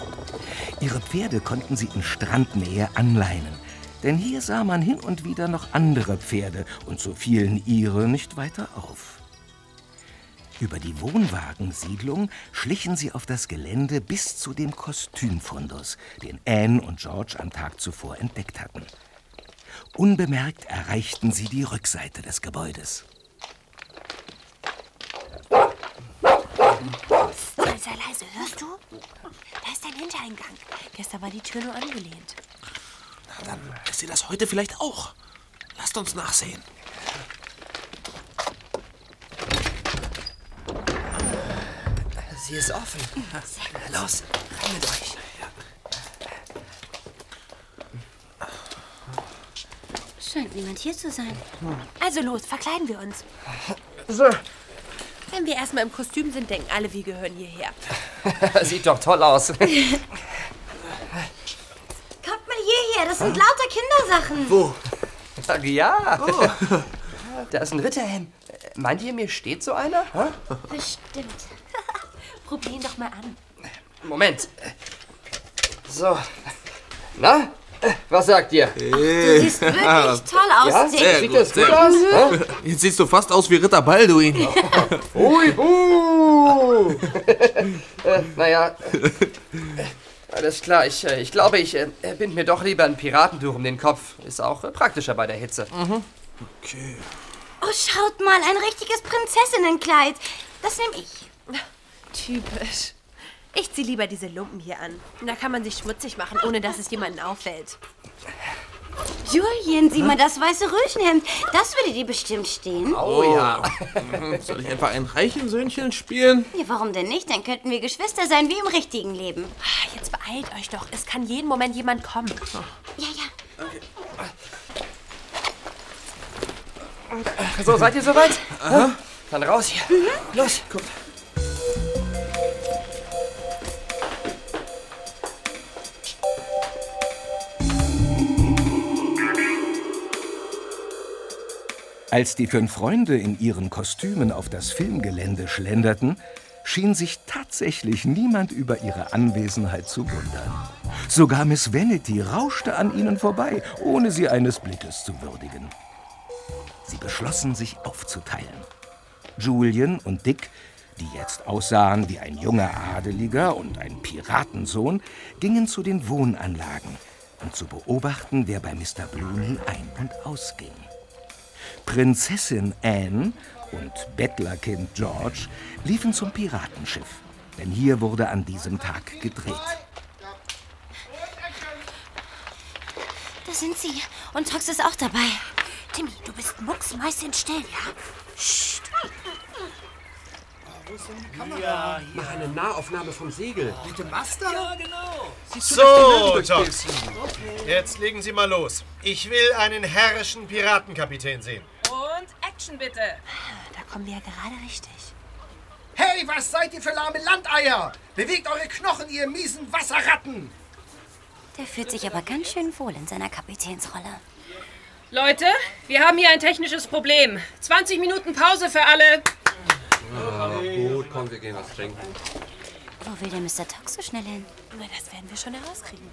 S1: Ihre Pferde konnten sie in Strandnähe anleinen, denn hier sah man hin und wieder noch andere Pferde und so fielen ihre nicht weiter auf. Über die Wohnwagensiedlung schlichen sie auf das Gelände bis zu dem Kostümfundus, den Anne und George am Tag zuvor entdeckt hatten. Unbemerkt erreichten sie die Rückseite des Gebäudes.
S3: Sei, sei leise, hörst du? Da ist ein Hintereingang. Gestern war die Tür nur angelehnt.
S7: Na, dann ist sie das heute vielleicht auch. Lasst uns nachsehen.
S4: Sie ist offen. Los, rein mit euch.
S5: Scheint niemand hier zu sein.
S3: Also los, verkleiden wir uns.
S4: So.
S3: Wenn wir erstmal im Kostüm sind, denken alle, wir gehören hierher. (laughs)
S4: Sieht doch toll aus. (laughs)
S5: Kommt mal hierher, das sind lauter Kindersachen.
S7: Wo?
S4: Ach ja. Da ist ein Ritterhelm. Meint ihr, mir steht so einer?
S5: Bestimmt. (laughs)
S3: Probier ihn doch mal an.
S4: Moment. So. Na? Was sagt ihr?
S5: Du siehst (laughs) wirklich toll aus,
S4: Ja?
S5: Dick.
S7: Sehr
S4: Sieht
S7: gut,
S4: das
S7: sehr
S4: gut aus?
S7: Jetzt siehst du fast aus wie Ritter Balduin. (laughs)
S4: Ui, hu. äh, naja. (laughs) Alles klar, ich, äh, ich glaube, ich äh, bind mir doch lieber ein Piratentuch um den Kopf. Ist auch äh, praktischer bei der Hitze.
S7: Okay.
S5: Oh, schaut mal, ein richtiges Prinzessinnenkleid. Das nehme ich.
S3: Typisch. Ich zieh lieber diese Lumpen hier an. Da kann man sich schmutzig machen, ohne dass es jemanden auffällt.
S5: Julian, sieh mal das weiße Röschenhemd. Das würde dir bestimmt stehen.
S4: Oh, ja.
S7: Soll ich etwa ein Reichensöhnchen spielen?
S5: Ja, warum denn nicht? Dann könnten wir Geschwister sein wie im richtigen Leben.
S3: Ah, Jetzt beeilt euch doch. Es kann jeden Moment jemand kommen.
S5: Ja, ja.
S4: So, seid ihr soweit? Aha. Dann raus hier. Los.
S7: Kommt.
S1: Als die fünf Freunde in ihren Kostümen auf das Filmgelände schlenderten, schien sich tatsächlich niemand über ihre Anwesenheit zu wundern. Sogar Miss Vanity rauschte an ihnen vorbei, ohne sie eines Blickes zu würdigen. Sie beschlossen, sich aufzuteilen. Julian und Dick, die jetzt aussahen wie ein junger Adeliger und ein Piratensohn, gingen zu den Wohnanlagen, um zu beobachten, wer bei Mr. Blooney ein- und ausging. Prinzessin Anne und Bettlerkind George liefen zum Piratenschiff, denn hier wurde an diesem Tag gedreht.
S5: Da sind sie. Und Tox ist auch dabei.
S3: Timmy, du bist mucksmäuschenstill, ja? Psst.
S4: Ja, Mach eine Nahaufnahme vom Segel.
S14: Mit dem Master? Ja, genau.
S10: So, Tox. Jetzt legen Sie mal los. Ich will einen herrischen Piratenkapitän sehen.
S11: Und Action bitte.
S3: Da kommen wir ja gerade richtig.
S15: Hey, was seid ihr für lahme Landeier? Bewegt eure Knochen, ihr miesen Wasserratten!
S5: Der fühlt sich aber ganz schön wohl in seiner Kapitänsrolle.
S11: Leute, wir haben hier ein technisches Problem. 20 Minuten Pause für alle.
S4: Ah, gut, komm, wir gehen was trinken.
S5: Wo will der Mr. Tox so schnell hin?
S3: Na, das werden wir schon herauskriegen.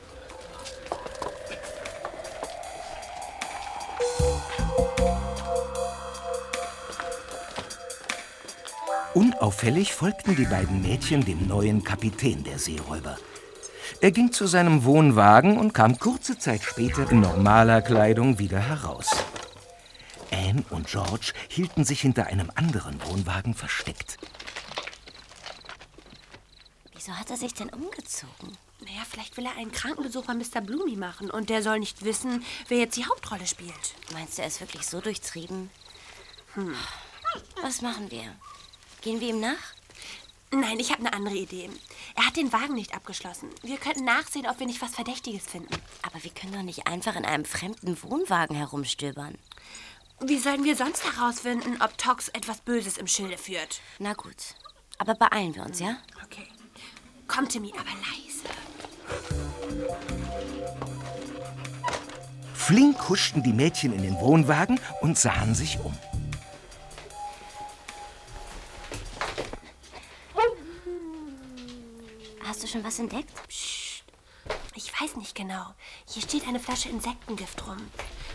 S1: Unauffällig folgten die beiden Mädchen dem neuen Kapitän der Seeräuber. Er ging zu seinem Wohnwagen und kam kurze Zeit später in normaler Kleidung wieder heraus. Anne und George hielten sich hinter einem anderen Wohnwagen versteckt.
S5: Wieso hat er sich denn umgezogen?
S3: Naja, vielleicht will er einen Krankenbesuch bei Mr. Bloomy machen und der soll nicht wissen, wer jetzt die Hauptrolle spielt.
S5: Meinst du, er ist wirklich so durchtrieben? Hm. Was machen wir? Gehen wir ihm nach?
S3: Nein, ich habe eine andere Idee. Er hat den Wagen nicht abgeschlossen. Wir könnten nachsehen, ob wir nicht was Verdächtiges finden.
S5: Aber wir können doch nicht einfach in einem fremden Wohnwagen herumstöbern.
S3: Wie sollen wir sonst herausfinden, ob Tox etwas Böses im Schilde führt?
S5: Na gut. Aber beeilen wir uns, ja?
S3: Okay. Komm, Timmy, aber leise.
S1: Flink huschten die Mädchen in den Wohnwagen und sahen sich um.
S5: Hast du schon was entdeckt?
S3: Psst. Ich weiß nicht genau. Hier steht eine Flasche Insektengift rum.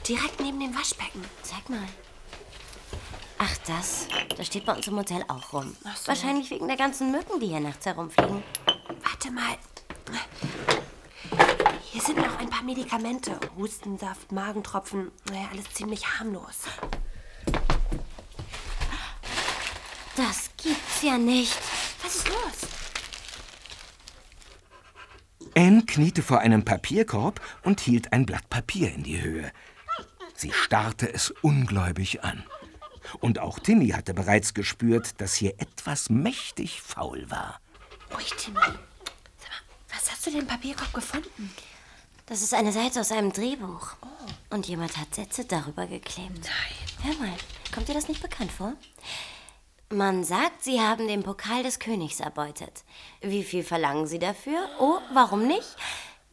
S3: Direkt neben dem Waschbecken.
S5: Zeig mal. Ach, das. Das steht bei uns im Hotel auch rum.
S3: So.
S5: Wahrscheinlich wegen der ganzen Mücken, die hier nachts herumfliegen.
S3: Warte mal. Hier sind noch ein paar Medikamente. Hustensaft, Magentropfen. Naja, alles ziemlich harmlos.
S5: Das gibt's ja nicht.
S3: Was ist los?
S1: Anne kniete vor einem Papierkorb und hielt ein Blatt Papier in die Höhe. Sie starrte es ungläubig an. Und auch Timmy hatte bereits gespürt, dass hier etwas mächtig faul war.
S3: Ruhig, Timmy. Sag mal, was hast du denn im Papierkorb gefunden?
S5: Das ist eine Seite aus einem Drehbuch. Und jemand hat Sätze darüber geklebt.
S3: Nein.
S5: Hör mal, kommt dir das nicht bekannt vor? Man sagt, Sie haben den Pokal des Königs erbeutet. Wie viel verlangen Sie dafür? Oh, warum nicht?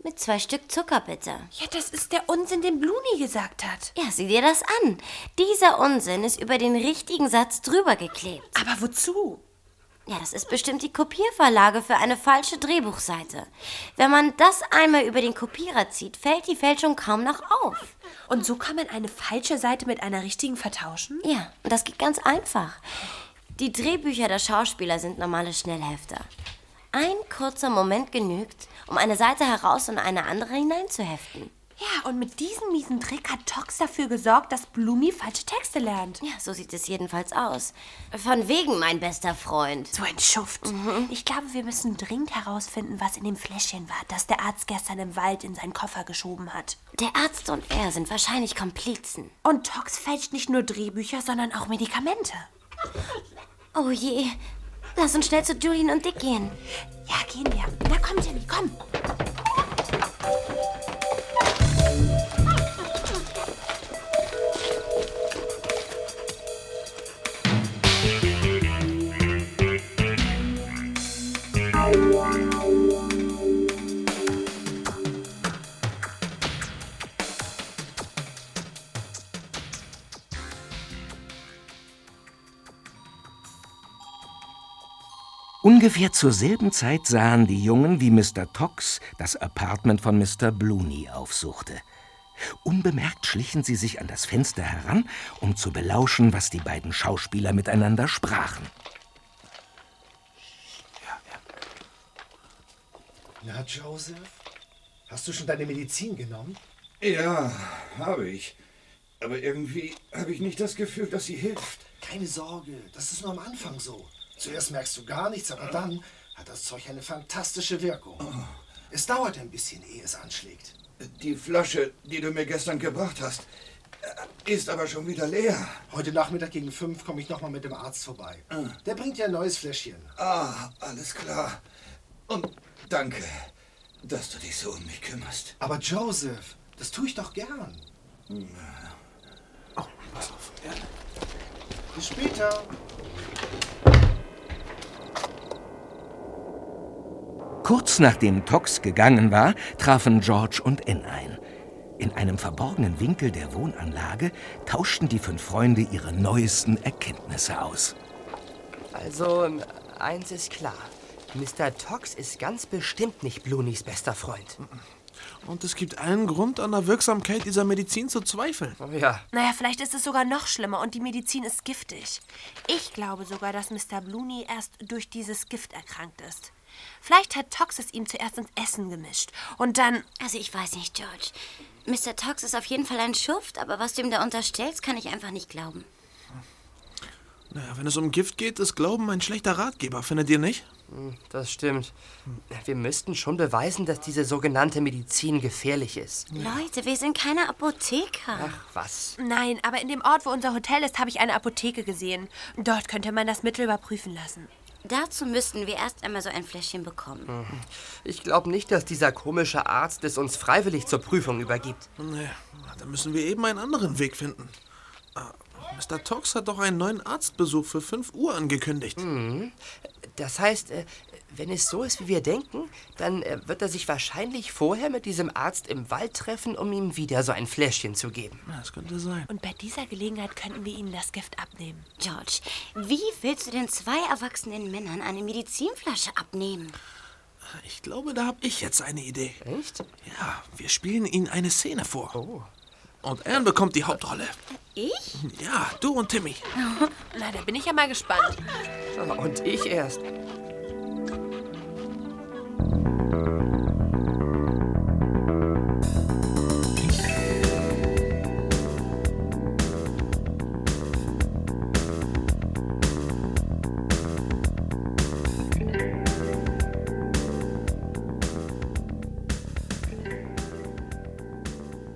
S5: Mit zwei Stück Zucker, bitte.
S3: Ja, das ist der Unsinn, den Blumi gesagt hat.
S5: Ja, sieh dir das an. Dieser Unsinn ist über den richtigen Satz drüber geklebt.
S3: Aber wozu?
S5: Ja, das ist bestimmt die Kopierverlage für eine falsche Drehbuchseite. Wenn man das einmal über den Kopierer zieht, fällt die Fälschung kaum noch auf.
S3: Und so kann man eine falsche Seite mit einer richtigen vertauschen?
S5: Ja, und das geht ganz einfach. Die Drehbücher der Schauspieler sind normale Schnellhefter. Ein kurzer Moment genügt, um eine Seite heraus und eine andere hineinzuheften.
S3: Ja, und mit diesem miesen Trick hat Tox dafür gesorgt, dass Blumi falsche Texte lernt.
S5: Ja, so sieht es jedenfalls aus. Von wegen, mein bester Freund.
S3: So ein Schuft. Ich glaube, wir müssen dringend herausfinden, was in dem Fläschchen war, das der Arzt gestern im Wald in seinen Koffer geschoben hat.
S5: Der Arzt und er sind wahrscheinlich Komplizen.
S3: Und Tox fälscht nicht nur Drehbücher, sondern auch Medikamente.
S5: Oh je. Lass uns schnell zu Julian und Dick gehen.
S3: Ja, gehen wir. Na komm, Timmy, komm.
S1: Ungefähr zur selben Zeit sahen die Jungen, wie Mr. Tox das Apartment von Mr. Blooney aufsuchte. Unbemerkt schlichen sie sich an das Fenster heran, um zu belauschen, was die beiden Schauspieler miteinander sprachen.
S13: Na, Joseph? Hast du schon deine Medizin genommen?
S2: Ja, habe ich. Aber irgendwie habe ich nicht das Gefühl, dass sie hilft.
S13: Keine Sorge, das ist nur am Anfang so. Zuerst merkst du gar nichts, aber dann hat das Zeug eine fantastische Wirkung. Es dauert ein bisschen, ehe es anschlägt.
S2: Die Flasche, die du mir gestern gebracht hast, ist aber schon wieder leer.
S13: Heute Nachmittag gegen fünf komme ich nochmal mit dem Arzt vorbei. Der bringt dir ein neues Fläschchen.
S2: Ah, alles klar. Und danke, dass du dich so um mich kümmerst.
S13: Aber Joseph, das tue ich doch gern.
S7: Oh, pass auf. Ja.
S13: Bis später.
S1: Kurz nachdem Tox gegangen war, trafen George und Anne ein. In einem verborgenen Winkel der Wohnanlage tauschten die fünf Freunde ihre neuesten Erkenntnisse aus.
S4: Also, ähm, eins ist klar. Mr. Tox ist ganz bestimmt nicht Bloonies bester Freund.
S7: Und es gibt allen Grund, an der Wirksamkeit dieser Medizin zu zweifeln.
S4: Ja.
S3: Naja, vielleicht ist es sogar noch schlimmer und die Medizin ist giftig. Ich glaube sogar, dass Mr. Blooney erst durch dieses Gift erkrankt ist. Vielleicht hat Tox es ihm zuerst ins Essen gemischt und dann.
S5: Also ich weiß nicht, George. Mr. Tox ist auf jeden Fall ein Schuft, aber was du ihm da unterstellst, kann ich einfach nicht glauben.
S7: Naja, wenn es um Gift geht, ist Glauben ein schlechter Ratgeber, findet ihr nicht?
S4: Hm, Das stimmt. Wir müssten schon beweisen, dass diese sogenannte Medizin gefährlich ist.
S5: Leute, wir sind keine Apotheker.
S4: Ach, was?
S3: Nein, aber in dem Ort, wo unser Hotel ist, habe ich eine Apotheke gesehen. Dort könnte man das Mittel überprüfen lassen.
S5: Dazu müssten wir erst einmal so ein Fläschchen bekommen.
S4: Hm. Ich glaube nicht, dass dieser komische Arzt es uns freiwillig zur Prüfung übergibt.
S7: Nee, dann müssen wir eben einen anderen Weg finden. Ah, Mr. Tox hat doch einen neuen Arztbesuch für 5 Uhr angekündigt.
S4: Mhm. Das heißt, äh, wenn es so ist, wie wir denken, dann äh, wird er sich wahrscheinlich vorher mit diesem Arzt im Wald treffen, um ihm wieder so ein Fläschchen zu geben.
S7: Das könnte sein.
S3: Und bei dieser Gelegenheit könnten wir ihnen das Gift abnehmen.
S5: George, wie willst du denn zwei erwachsenen Männern eine Medizinflasche abnehmen?
S7: Ich glaube, da habe ich jetzt eine Idee.
S4: Echt?
S7: Ja, wir spielen ihnen eine Szene vor. Oh. Und Anne bekommt die Hauptrolle.
S5: Ich?
S7: Ja, du und Timmy. (laughs)
S3: Na, da bin ich ja mal gespannt.
S4: Und ich erst.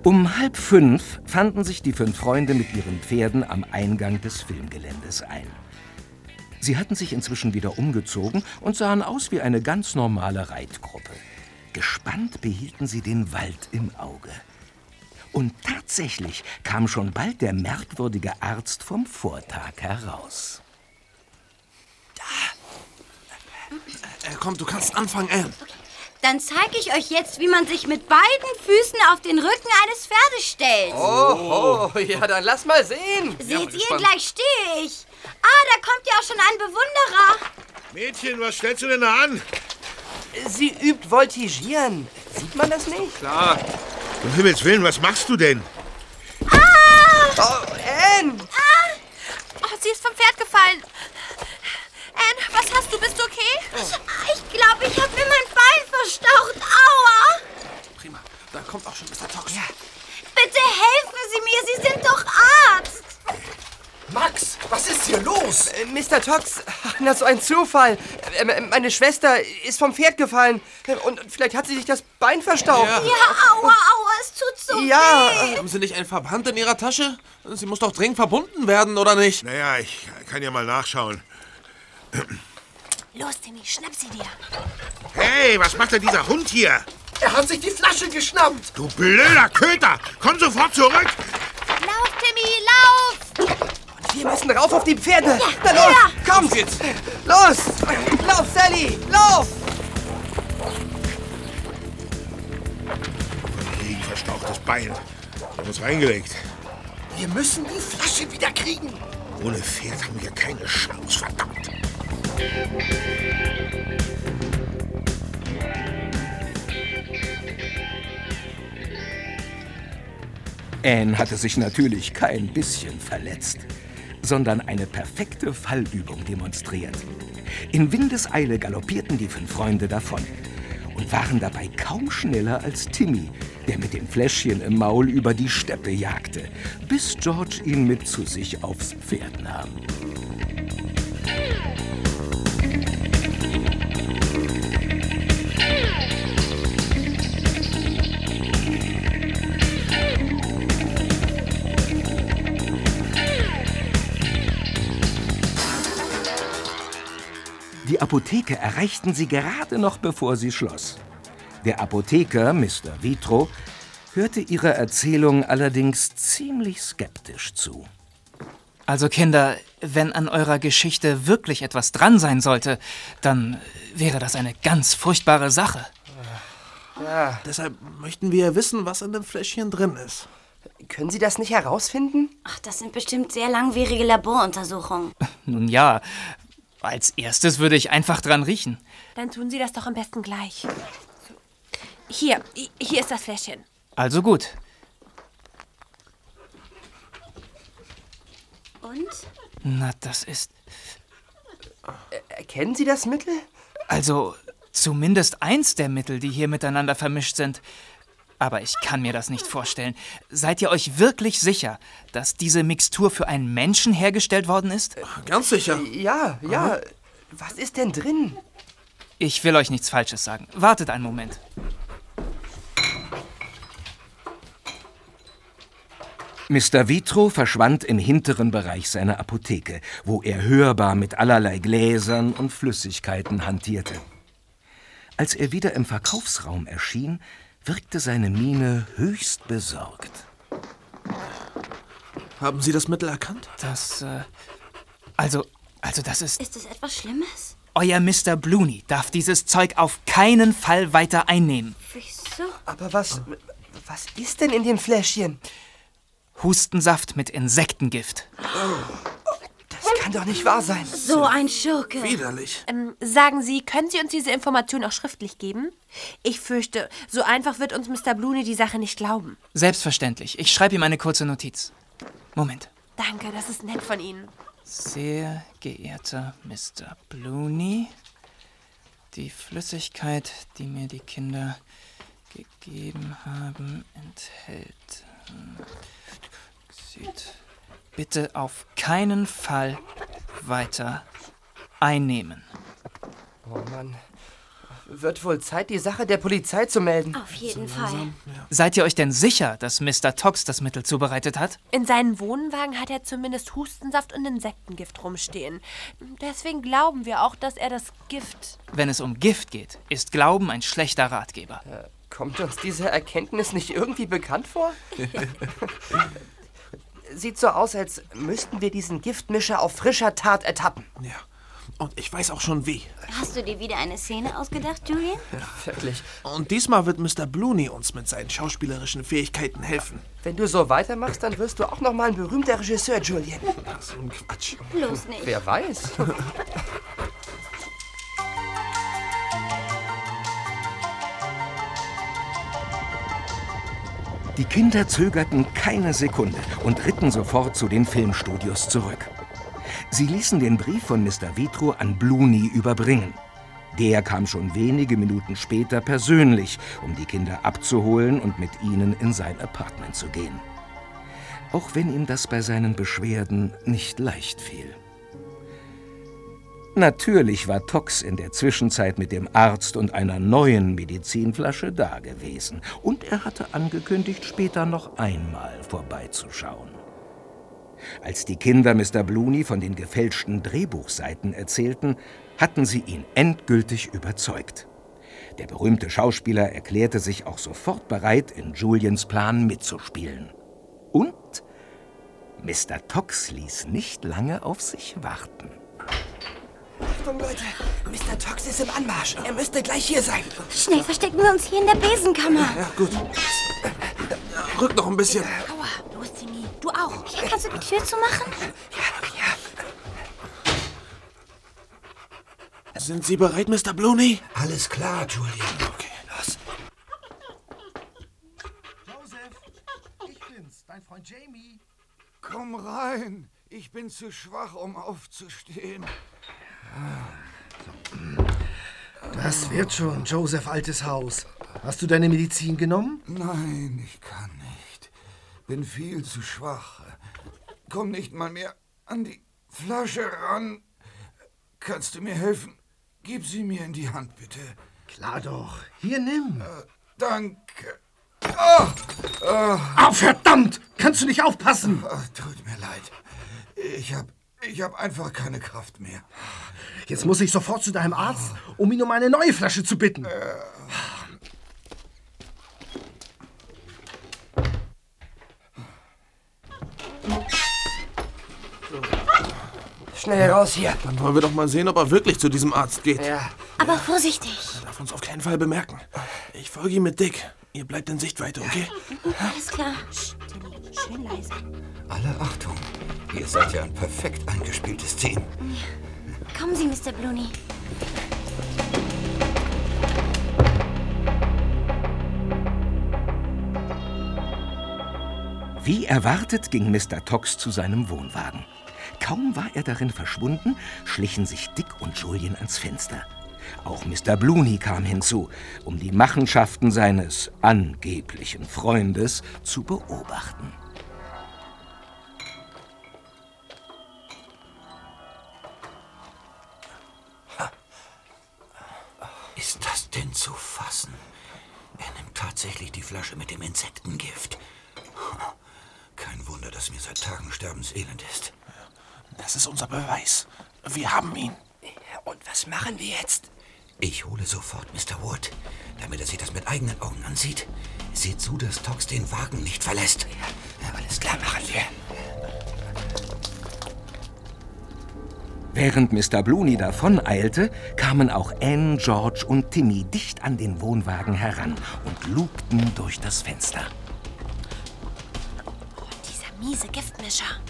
S1: Um halb fünf fanden sich die fünf Freunde mit ihren Pferden am Eingang des Filmgeländes ein. Sie hatten sich inzwischen wieder umgezogen und sahen aus wie eine ganz normale Reitgruppe. Gespannt behielten sie den Wald im Auge. Und tatsächlich kam schon bald der merkwürdige Arzt vom Vortag heraus.
S7: Äh, komm, du kannst anfangen, Anne.
S5: Dann zeige ich euch jetzt, wie man sich mit beiden Füßen auf den Rücken eines Pferdes stellt.
S4: Oh, oh, ja, dann lass mal sehen.
S5: Seht ihr, gleich stehe ich. Ah, da kommt ja auch schon ein Bewunderer.
S16: Mädchen, was stellst du denn da an?
S4: Sie übt Voltigieren. Sieht man das nicht?
S16: Klar. Um Himmels Willen, was machst du denn?
S4: Oh, Anne!
S3: Oh, sie ist vom Pferd gefallen. Anne, was hast du? Bist du okay?
S5: Ich glaube, ich habe mir mein Verstaucht. Aua.
S7: Prima. Da kommt auch schon Mr. Tox.
S4: Ja.
S5: Bitte helfen Sie mir, Sie sind doch Arzt.
S13: Max, was ist hier los?
S4: Äh, Mr. Tox, na so ein Zufall. Ähm, äh, Meine Schwester ist vom Pferd gefallen Äh, und vielleicht hat sie sich das Bein verstaucht.
S7: Ja.
S5: Ja, aua, aua, es tut so
S4: Ja.
S5: weh.
S7: Haben Sie nicht einen Verband in Ihrer Tasche? Sie muss doch dringend verbunden werden, oder nicht?
S16: Naja, ich kann ja mal nachschauen.
S3: Los, Timmy, schnapp sie dir.
S16: Hey, was macht denn dieser Hund hier?
S13: Er hat sich die Flasche geschnappt.
S16: Du blöder Köter! Komm sofort zurück!
S3: Lauf, Timmy, lauf!
S4: Wir müssen rauf auf die Pferde. Na los, kommt jetzt. Los, lauf, Sally, lauf.
S16: Ein verstauchtes Bein. Er muss reingelegt.
S13: Wir müssen die Flasche wieder kriegen.
S16: Ohne Pferd haben wir keine Chance, verdammt.
S1: Anne hatte sich natürlich kein bisschen verletzt, sondern eine perfekte Fallübung demonstriert. In Windeseile galoppierten die fünf Freunde davon und waren dabei kaum schneller als Timmy, der mit dem Fläschchen im Maul über die Steppe jagte, bis George ihn mit zu sich aufs Pferd nahm. Die Apotheke erreichten sie gerade noch, bevor sie schloss. Der Apotheker, Mr. Vitro, hörte ihrer Erzählung allerdings ziemlich skeptisch zu.
S17: Also Kinder, wenn an eurer Geschichte wirklich etwas dran sein sollte, dann wäre das eine ganz furchtbare Sache.
S7: Ja. Deshalb möchten wir wissen, was in dem Fläschchen drin ist.
S4: Können Sie das nicht herausfinden?
S5: Ach, das sind bestimmt sehr langwierige Laboruntersuchungen.
S17: Nun ja, als erstes würde ich einfach dran riechen.
S3: Dann tun Sie das doch am besten gleich. So. Hier, hier ist das Fläschchen.
S17: Also gut.
S5: Und?
S17: Na, das ist.
S4: Erkennen Sie das Mittel?
S17: Also, zumindest eins der Mittel, die hier miteinander vermischt sind. Aber ich kann mir das nicht vorstellen. Seid ihr euch wirklich sicher, dass diese Mixtur für einen Menschen hergestellt worden ist?
S7: Ganz sicher.
S4: Ja, ja. Aha. Was ist denn drin?
S17: Ich will euch nichts Falsches sagen. Wartet einen Moment.
S1: Mr. Vitro verschwand im hinteren Bereich seiner Apotheke, wo er hörbar mit allerlei Gläsern und Flüssigkeiten hantierte. Als er wieder im Verkaufsraum erschien, wirkte seine Miene höchst besorgt.
S7: Haben Sie das Mittel erkannt?
S17: Das, äh, also, also das ist...
S5: Ist es etwas Schlimmes?
S17: Euer Mr. Blooney darf dieses Zeug auf keinen Fall weiter einnehmen.
S5: Wieso?
S4: Aber was, was ist denn in dem Fläschchen?
S17: Hustensaft mit Insektengift.
S4: Das kann doch nicht wahr sein.
S5: So ein Schurke.
S7: Widerlich.
S3: Ähm, sagen Sie, können Sie uns diese Information auch schriftlich geben? Ich fürchte, so einfach wird uns Mr. Blooney die Sache nicht glauben.
S17: Selbstverständlich. Ich schreibe ihm eine kurze Notiz. Moment.
S3: Danke, das ist nett von Ihnen.
S17: Sehr geehrter Mr. Blooney, die Flüssigkeit, die mir die Kinder gegeben haben, enthält. Sieht. Bitte auf keinen Fall weiter einnehmen.
S4: Oh Mann. Wird wohl Zeit, die Sache der Polizei zu melden.
S5: Auf jeden Fall.
S17: Ja. Seid ihr euch denn sicher, dass Mr. Tox das Mittel zubereitet hat?
S3: In seinem Wohnwagen hat er zumindest Hustensaft und Insektengift rumstehen. Deswegen glauben wir auch, dass er das Gift.
S17: Wenn es um Gift geht, ist Glauben ein schlechter Ratgeber.
S4: Äh, kommt uns diese Erkenntnis nicht irgendwie bekannt vor? (laughs) Sieht so aus, als müssten wir diesen Giftmischer auf frischer Tat ertappen.
S7: Ja. Und ich weiß auch schon wie.
S5: Hast du dir wieder eine Szene ausgedacht, Julian?
S4: Ja, wirklich.
S7: Und diesmal wird Mr. Blooney uns mit seinen schauspielerischen Fähigkeiten helfen.
S4: Wenn du so weitermachst, dann wirst du auch noch mal ein berühmter Regisseur, Julian.
S7: Ach, so ein Quatsch.
S5: Bloß nicht.
S4: Wer weiß. (laughs)
S1: Die Kinder zögerten keine Sekunde und ritten sofort zu den Filmstudios zurück. Sie ließen den Brief von Mr. Vitro an Blooney überbringen. Der kam schon wenige Minuten später persönlich, um die Kinder abzuholen und mit ihnen in sein Apartment zu gehen. Auch wenn ihm das bei seinen Beschwerden nicht leicht fiel. Natürlich war Tox in der Zwischenzeit mit dem Arzt und einer neuen Medizinflasche dagewesen. Und er hatte angekündigt, später noch einmal vorbeizuschauen. Als die Kinder Mr. Blooney von den gefälschten Drehbuchseiten erzählten, hatten sie ihn endgültig überzeugt. Der berühmte Schauspieler erklärte sich auch sofort bereit, in Julians Plan mitzuspielen. Und Mr. Tox ließ nicht lange auf sich warten.
S4: Achtung, Leute! Mr. Tox ist im Anmarsch. Er müsste gleich hier sein.
S5: Schnell verstecken wir uns hier in der Besenkammer.
S7: Ja, gut. Rück noch ein bisschen.
S3: Aua, los, Timmy. Du auch.
S5: Hier kannst du die Tür zumachen?
S4: Ja, ja.
S7: Sind Sie bereit, Mr. Blooney?
S9: Alles klar, Julian.
S7: Okay, los.
S13: Joseph, ich bin's, dein
S2: Nein, ich bin zu schwach, um aufzustehen.
S13: Das wird schon, Joseph altes Haus. Hast du deine Medizin genommen?
S2: Nein, ich kann nicht. Bin viel zu schwach. Komm nicht mal mehr an die Flasche ran. Kannst du mir helfen? Gib sie mir in die Hand, bitte.
S13: Klar doch. Hier, nimm.
S2: danke. Ah,
S13: Ah, verdammt! Kannst du nicht aufpassen?
S2: Ah, tut mir leid. Ich hab, ich hab einfach keine Kraft mehr.
S13: Jetzt muss ich sofort zu deinem Arzt, um ihn um eine neue Flasche zu bitten.
S4: Schnell raus hier.
S7: Dann wollen wir doch mal sehen, ob er wirklich zu diesem Arzt geht.
S4: Ja.
S5: Aber vorsichtig.
S7: Er darf uns auf keinen Fall bemerken. Ich folge ihm mit Dick. Ihr bleibt in Sichtweite, okay?
S5: Alles klar.
S3: Schön leise.
S2: Alle Achtung. Ihr seid ja ein perfekt eingespieltes Team.
S5: Kommen Sie, Mr. Blooney.
S1: Wie erwartet ging Mr. Tox zu seinem Wohnwagen. Kaum war er darin verschwunden, schlichen sich Dick und Julien ans Fenster. Auch Mr. Blooney kam hinzu, um die Machenschaften seines angeblichen Freundes zu beobachten.
S2: Ist das denn zu fassen? Er nimmt tatsächlich die Flasche mit dem Insektengift. (laughs) Kein Wunder, dass mir seit Tagen sterbenselend ist.
S7: Das ist unser Beweis. Wir haben ihn.
S4: Und was machen wir jetzt?
S2: Ich hole sofort Mr. Wood, damit er sich das mit eigenen Augen ansieht. Seht zu, dass Tox den Wagen nicht verlässt. Ja, alles klar, machen wir.
S1: Während Mr. Blooney davoneilte, kamen auch Anne, George und Timmy dicht an den Wohnwagen heran und lugten durch das Fenster.
S3: Dieser miese Giftmischer.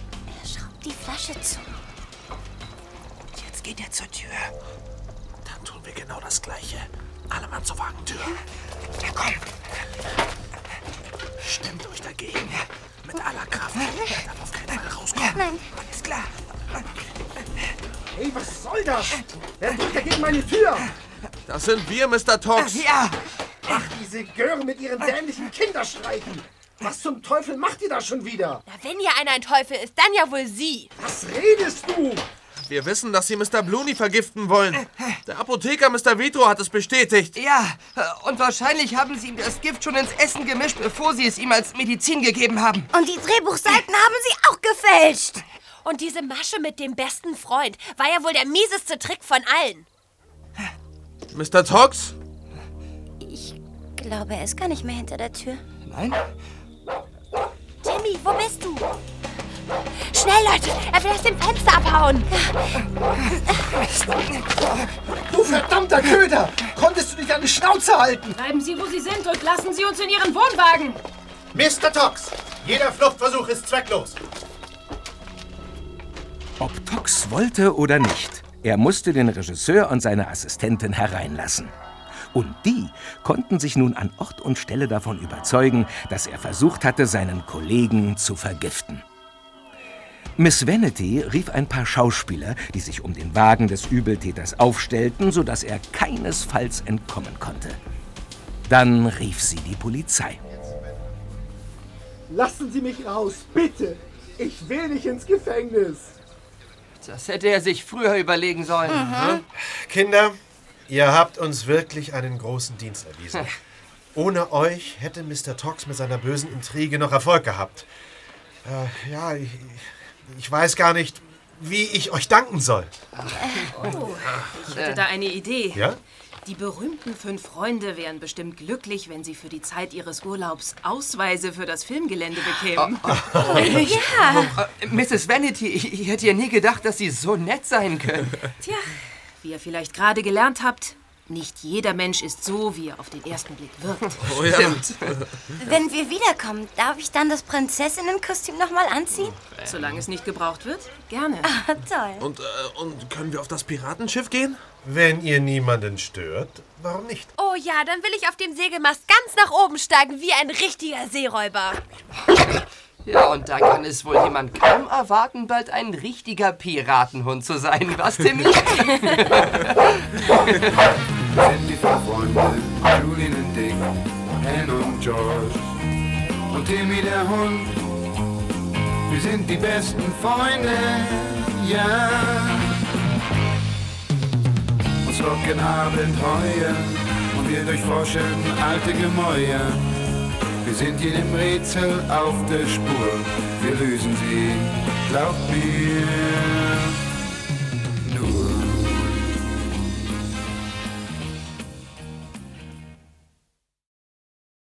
S5: Er schraubt die Flasche zu.
S7: Jetzt geht er zur Tür. Dann tun wir genau das Gleiche. Alle Mann zur Wagentür. Ja, komm. Stemmt euch dagegen. Mit aller Kraft. Er darf auf keinen Fall rauskommen.
S5: Nein.
S7: Alles klar.
S15: Hey, was soll das? Wer drückt da gegen meine Tür?
S7: Das sind wir, Mr. Tox.
S4: Ja.
S15: Ach, diese Göre mit ihren dämlichen Kinderstreichen. Was zum Teufel macht ihr da schon wieder?
S3: Na, wenn hier einer ein Teufel ist, dann ja wohl Sie.
S15: Was redest du?
S7: Wir wissen, dass Sie Mr. Blooney vergiften wollen. Der Apotheker Mr. Vitro hat es bestätigt.
S4: Ja, und wahrscheinlich haben sie ihm das Gift schon ins Essen gemischt, bevor sie es ihm als Medizin gegeben haben.
S5: Und die Drehbuchseiten haben Sie auch gefälscht.
S3: Und diese Masche mit dem besten Freund war ja wohl der mieseste Trick von allen.
S7: Mr. Tox?
S5: Ich glaube, er ist gar nicht mehr hinter der Tür.
S4: Nein?
S3: Timmy, wo bist du? Schnell, Leute! Er will aus dem Fenster abhauen!
S15: Du verdammter Köder! Konntest du dich an die Schnauze halten?
S11: Bleiben Sie, wo Sie sind und lassen Sie uns in Ihren Wohnwagen.
S10: Mr. Tox, jeder Fluchtversuch ist zwecklos.
S1: Ob Tox wollte oder nicht, er musste den Regisseur und seine Assistentin hereinlassen. Und die konnten sich nun an Ort und Stelle davon überzeugen, dass er versucht hatte, seinen Kollegen zu vergiften. Miss Vanity rief ein paar Schauspieler, die sich um den Wagen des Übeltäters aufstellten, sodass er keinesfalls entkommen konnte. Dann rief sie die Polizei.
S15: Lassen Sie mich raus, bitte! Ich will nicht ins Gefängnis!
S4: Das hätte er sich früher überlegen sollen.
S10: Mhm. Kinder, ihr habt uns wirklich einen großen Dienst erwiesen. (laughs) Ohne euch hätte Mr. Tox mit seiner bösen Intrige noch Erfolg gehabt. Äh, ja, ich, ich weiß gar nicht, wie ich euch danken soll.
S11: Oh, ich hätte da eine Idee.
S10: Ja?
S11: Die berühmten fünf Freunde wären bestimmt glücklich, wenn sie für die Zeit ihres Urlaubs Ausweise für das Filmgelände bekämen. (laughs)
S4: ja. Äh, Mrs. Vanity, ich, ich hätte ja nie gedacht, dass Sie so nett sein können.
S11: Tja, wie ihr vielleicht gerade gelernt habt, nicht jeder Mensch ist so, wie er auf den ersten Blick wirkt. (laughs)
S7: Oh ja.
S4: Stimmt.
S5: Wenn wir wiederkommen, darf ich dann das Prinzessinnenkostüm nochmal anziehen?
S11: Solange es nicht gebraucht wird, gerne.
S5: Ah, toll.
S7: Und, äh, und können wir auf das Piratenschiff gehen?
S10: Wenn ihr niemanden stört, warum nicht?
S3: Oh ja, dann will ich auf dem Segelmast ganz nach oben steigen, wie ein richtiger Seeräuber.
S4: Ja, und da kann es wohl jemand kaum erwarten, bald ein richtiger Piratenhund zu sein. Was, Timmy? (laughs)
S2: Freunde, Julian und Dick, Anne und George und Timmy der Hund. Wir sind die besten Freunde, ja. Uns locken Abenteuer und wir durchforschen alte Gemäuer. Wir sind jedem Rätsel auf der Spur, wir lösen sie, glaubt mir.